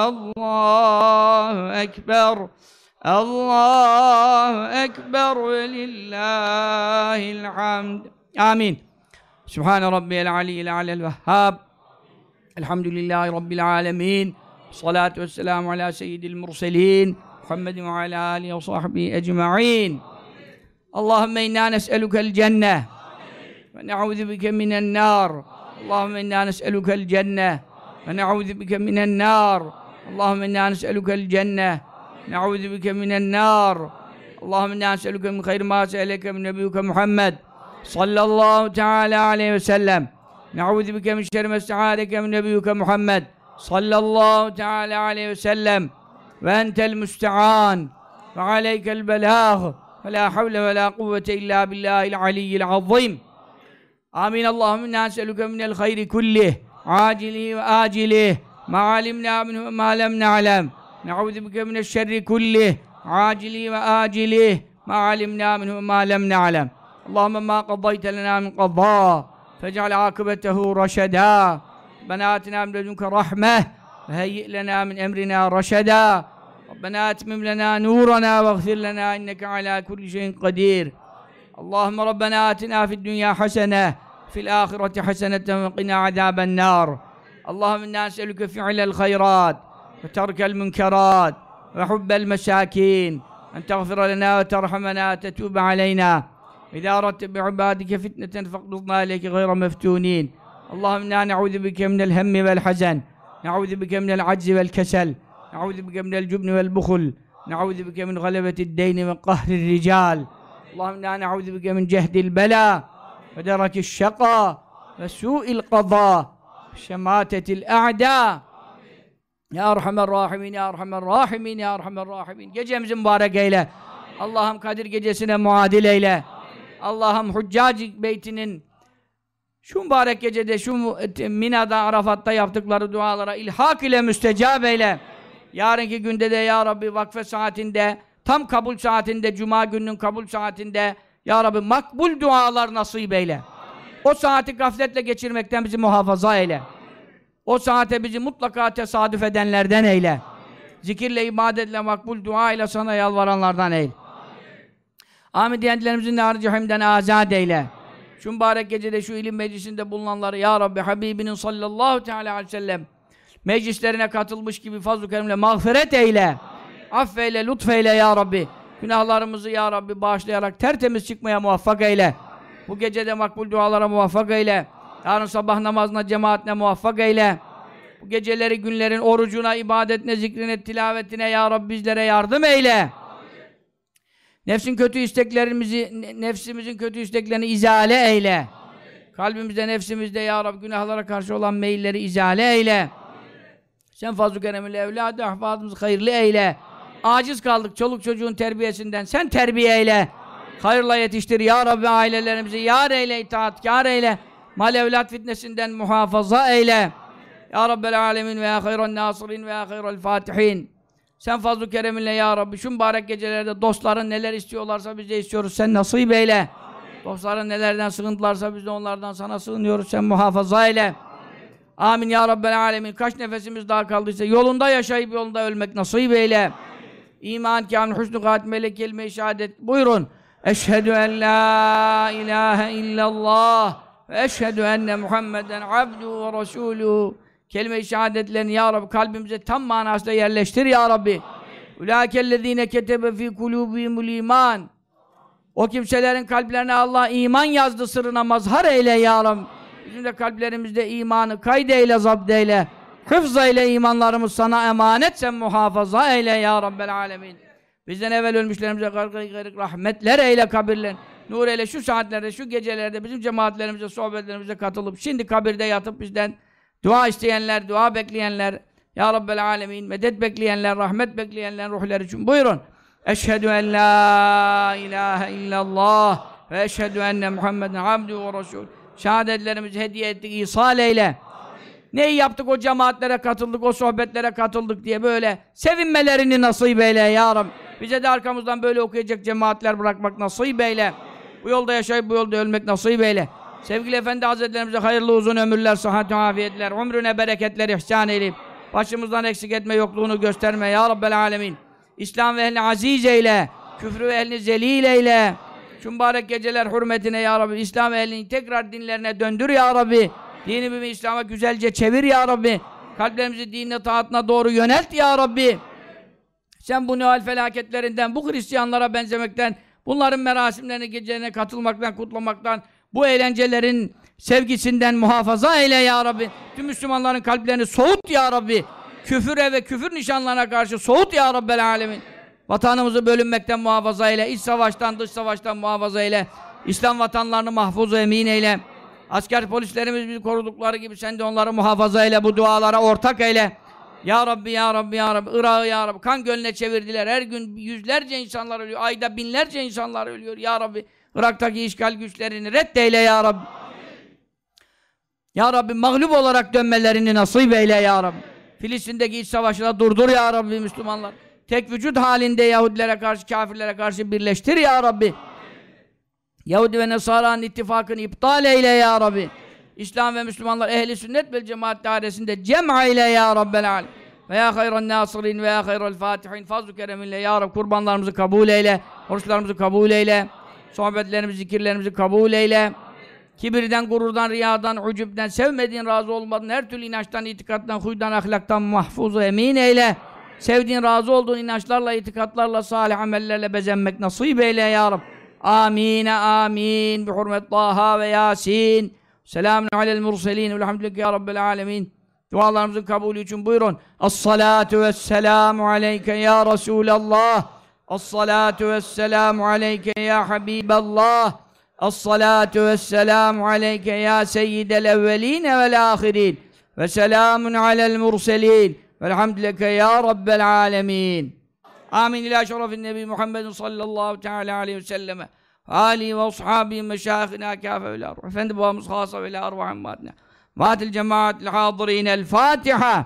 Allahu Ekber. Allahu Ekber ve lillahil hamd. Amin. Sübhane Rabbiyel aliyyil alel vehhab. Elhamdülillahi Rabbil alemin. Salatu vesselamu ala seyyidil murselin. Muhammedin ve ala alihi ve sahbihi ecma'in. Allahümme inna nes'elukel cenne. Ve ne'udhu bike minen nar. Allahümme inna nes'elukel cenne. Ve ne'udhu bike minen nar. Allahümme inna nes'elukel cenne. Ne'udhu bike minen nar. Allahümme inna nes'eluke min hayri ma se'eleke min nebiyyuke Muhammed. sallallahu teala aleyhi ve sellem. Ne'udhu bike min şerri mesta'adeke min nebiyyuke Muhammed sallallahu teala aleyhi ve sellem. Ve entel müste'an ve aleykel belâh ve la havle ve آمين. اللهم إنا نسألك من الخير كله. عاجله وآجله. ما علمنا منه وما لم نعلم. نعوذ بك من الشر كله. عاجله وآجله. ما علمنا منه وما لم نعلم. اللهم ما قضيت لنا من قضاء فاجعل عاقبته رشدا. بناتنا من لدنك رحمة وهيئ لنا من أمرنا رشدا. ربنا أتمم لنا نورنا واغفر لنا إنك على كل شيء قدير. اللهم ربنا آتنا في الدنيا حسنة في الآخرة حسنة وقنا عذاب النار. اللهم إنا نسألك فعل الخيرات وترك المنكرات وحب المساكين. أن تغفر لنا وترحمنا وتتوب علينا. إذا أردت بعبادك فتنة فاقبضنا إليك غير مفتونين. اللهم إنا نعوذ بك من الهم والحزن. نعوذ بك من العجز والكسل. نعوذ بك من الجبن والبخل. نعوذ بك من غلبة الدين وقهر الرجال. اللهم إنا نعوذ بك من جهد البلاء. ve deraki şaka ve su'il kaza şematetil a'da. Ya Erhamer Rahimin Ya Erhamer Rahimin Ya Erhamer Rahimin. Gecemizi mübarek eyle. Allah'ım Kadir gecesine muadil eyle. Allah'ım Hüccac beytinin şu mübarek gecede şu e, Mina'da Arafat'ta yaptıkları dualara ilhak ile müstecab eyle. Yarınki günde de Ya Rabbi vakfe saatinde tam kabul saatinde cuma gününün kabul saatinde ya Rabbi makbul dualar nasip eyle. O saati gafletle geçirmekten bizi muhafaza eyle. O saate bizi mutlaka tesadüf edenlerden eyle. Zikirle, ibadetle, makbul dua ile sana yalvaranlardan eyle. Amin diyenlerimizin nar cehimden azad eyle. Şu mübarek gecede şu ilim meclisinde bulunanları Ya Rabbi Habibinin sallallahu teala aleyhi ve sellem meclislerine katılmış gibi fazl-ı kerimle mağfiret eyle. Affeyle, lütfeyle Ya Rabbi. Günahlarımızı Ya Rabbi bağışlayarak tertemiz çıkmaya muvaffak eyle. Bu gecede makbul dualara muvaffak eyle. Yarın sabah namazına, cemaatine muvaffak eyle. Bu geceleri, günlerin orucuna, ibadetine, zikrine, tilavetine Ya Rabbi bizlere yardım eyle. Nefsin kötü isteklerimizi, nefsimizin kötü isteklerini izale eyle. Kalbimizde, nefsimizde Ya Rabbi günahlara karşı olan meyilleri izale eyle. Sen fazl-ı keremil evladı, ahfadımızı hayırlı eyle. Aciz kaldık çoluk çocuğun terbiyesinden. Sen terbiye eyle. Hayırla yetiştir Ya Rabbi ailelerimizi yar eyle, itaatkar eyle. Mal evlat fitnesinden muhafaza eyle. Ya Rabbel alemin ve ya hayran nasirin ve ya hayral fatihin. Sen fazl-ı kereminle ya Rabbi şu mübarek gecelerde dostların neler istiyorlarsa biz de istiyoruz. Sen nasip eyle. Dostların nelerden sığındılarsa biz de onlardan sana sığınıyoruz. Sen muhafaza eyle. Amin ya Rabbel alemin. Kaç nefesimiz daha kaldıysa yolunda yaşayıp yolunda ölmek nasip eyle. İman, kâmin, husnü, kâtmeyle, kelime-i şehadet. Buyurun. Eşhedü en la ilahe illallah ve eşhedü enne Muhammeden abdu ve resulü. Kelime-i şehadetlerini ya Rabbi kalbimize tam manasında yerleştir ya Rabbi. Ulâkellezîne ketebe fî kulûbîmul iman. O kimselerin kalplerine Allah iman yazdı sırrına mazhar eyle ya Rabbi. Bizim de kalplerimizde imanı kaydeyle, zapt eyle. Hıfz eyle imanlarımız sana emanet sen muhafaza eyle ya Rabbel alemin. Bizden evvel ölmüşlerimize gargı garık rahmetler eyle kabirlerini. Nur eyle şu saatlerde, şu gecelerde bizim cemaatlerimize, sohbetlerimize katılıp şimdi kabirde yatıp bizden dua isteyenler, dua bekleyenler, Ya Rabbel Alemin, medet bekleyenler, rahmet bekleyenler ruhları için buyurun. Eşhedü en la ilahe illallah ve eşhedü enne Muhammeden abdü ve resul. Şehadetlerimizi hediye ettik, ihsal eyle. Neyi yaptık o cemaatlere katıldık, o sohbetlere katıldık diye böyle sevinmelerini nasip eyle ya Rabbi. Bize de arkamızdan böyle okuyacak cemaatler bırakmak nasip eyle. Bu yolda yaşayıp bu yolda ölmek nasip eyle. Sevgili Efendi Hazretlerimize hayırlı uzun ömürler, sıhhat afiyetler, ömrüne bereketler ihsan eyleyip başımızdan eksik etme yokluğunu gösterme ya Rabbel alemin. İslam ve ehlini aziz eyle, küfrü ve ehlini zelil eyle. Şu geceler hürmetine ya Rabbi, İslam ve ehlini tekrar dinlerine döndür ya Rabbi. Dini ve İslam'a güzelce çevir ya Rabbi. Kalplerimizi dinine, taatına doğru yönelt ya Rabbi. Sen bu Noel felaketlerinden, bu Hristiyanlara benzemekten, bunların merasimlerine, gecelerine katılmaktan, kutlamaktan, bu eğlencelerin sevgisinden muhafaza eyle ya Rabbi. Tüm Müslümanların kalplerini soğut ya Rabbi. Küfüre ve küfür nişanlarına karşı soğut ya Rabbel alemin. Vatanımızı bölünmekten muhafaza eyle. İç savaştan, dış savaştan muhafaza eyle. İslam vatanlarını mahfuz ve emin eyle. Asker polislerimiz bizi korudukları gibi sen de onları muhafaza eyle. Bu dualara ortak eyle. Ya Rabbi, Ya Rabbi, Ya Rabbi. Irak'ı Ya Rabbi. Kan gölüne çevirdiler. Her gün yüzlerce insanlar ölüyor. Ayda binlerce insanlar ölüyor. Ya Rabbi. Irak'taki işgal güçlerini reddeyle Ya Rabbi. Ya Rabbi mağlup olarak dönmelerini nasip eyle Ya Rabbi. Filistin'deki iç savaşına durdur Ya Rabbi Müslümanlar. Tek vücut halinde Yahudilere karşı, kafirlere karşı birleştir Ya Rabbi. Yahudi ve Nasara'nın ittifakını iptal eyle Ya Rabbi. İslam ve Müslümanlar ehli sünnet ve cemaat dairesinde cem'a eyle Ya Rabbel alem. Ve ya hayran nasirin ve ya hayral fatihin fazl-ı kereminle Ya Rabbi kurbanlarımızı kabul eyle. Oruçlarımızı kabul eyle. Sohbetlerimizi, zikirlerimizi kabul eyle. Kibirden, gururdan, riyadan, ucubden, sevmediğin, razı olmadığın her türlü inançtan, itikattan, huydan, ahlaktan mahfuzu emin eyle. Sevdiğin, razı olduğun inançlarla, itikatlarla, salih amellerle bezenmek nasip eyle ya Rab. Amin, amin. Bi hurmet Taha ve Yasin. Selamun alel murselin. Velhamdülillah ya Rabbel alemin. Dualarımızın kabulü için buyurun. As-salatu vesselamu aleyke ya Resulallah. As-salatu vesselamu aleyke ya Habiballah. As-salatu vesselamu aleyke ya seyyidel evveline vel ahirin. Ve selamun alel murselin. Velhamdülillah ya Rabbel alemin. Amin ila şerefin Nebi Muhammedin sallallahu teala aleyhi ve selleme. Ali ve ashabi meşâhına kâfe ve la Efendi babamız hâsa ve la arvahim madne. Matil cemaatil hâzirîne el Fatiha.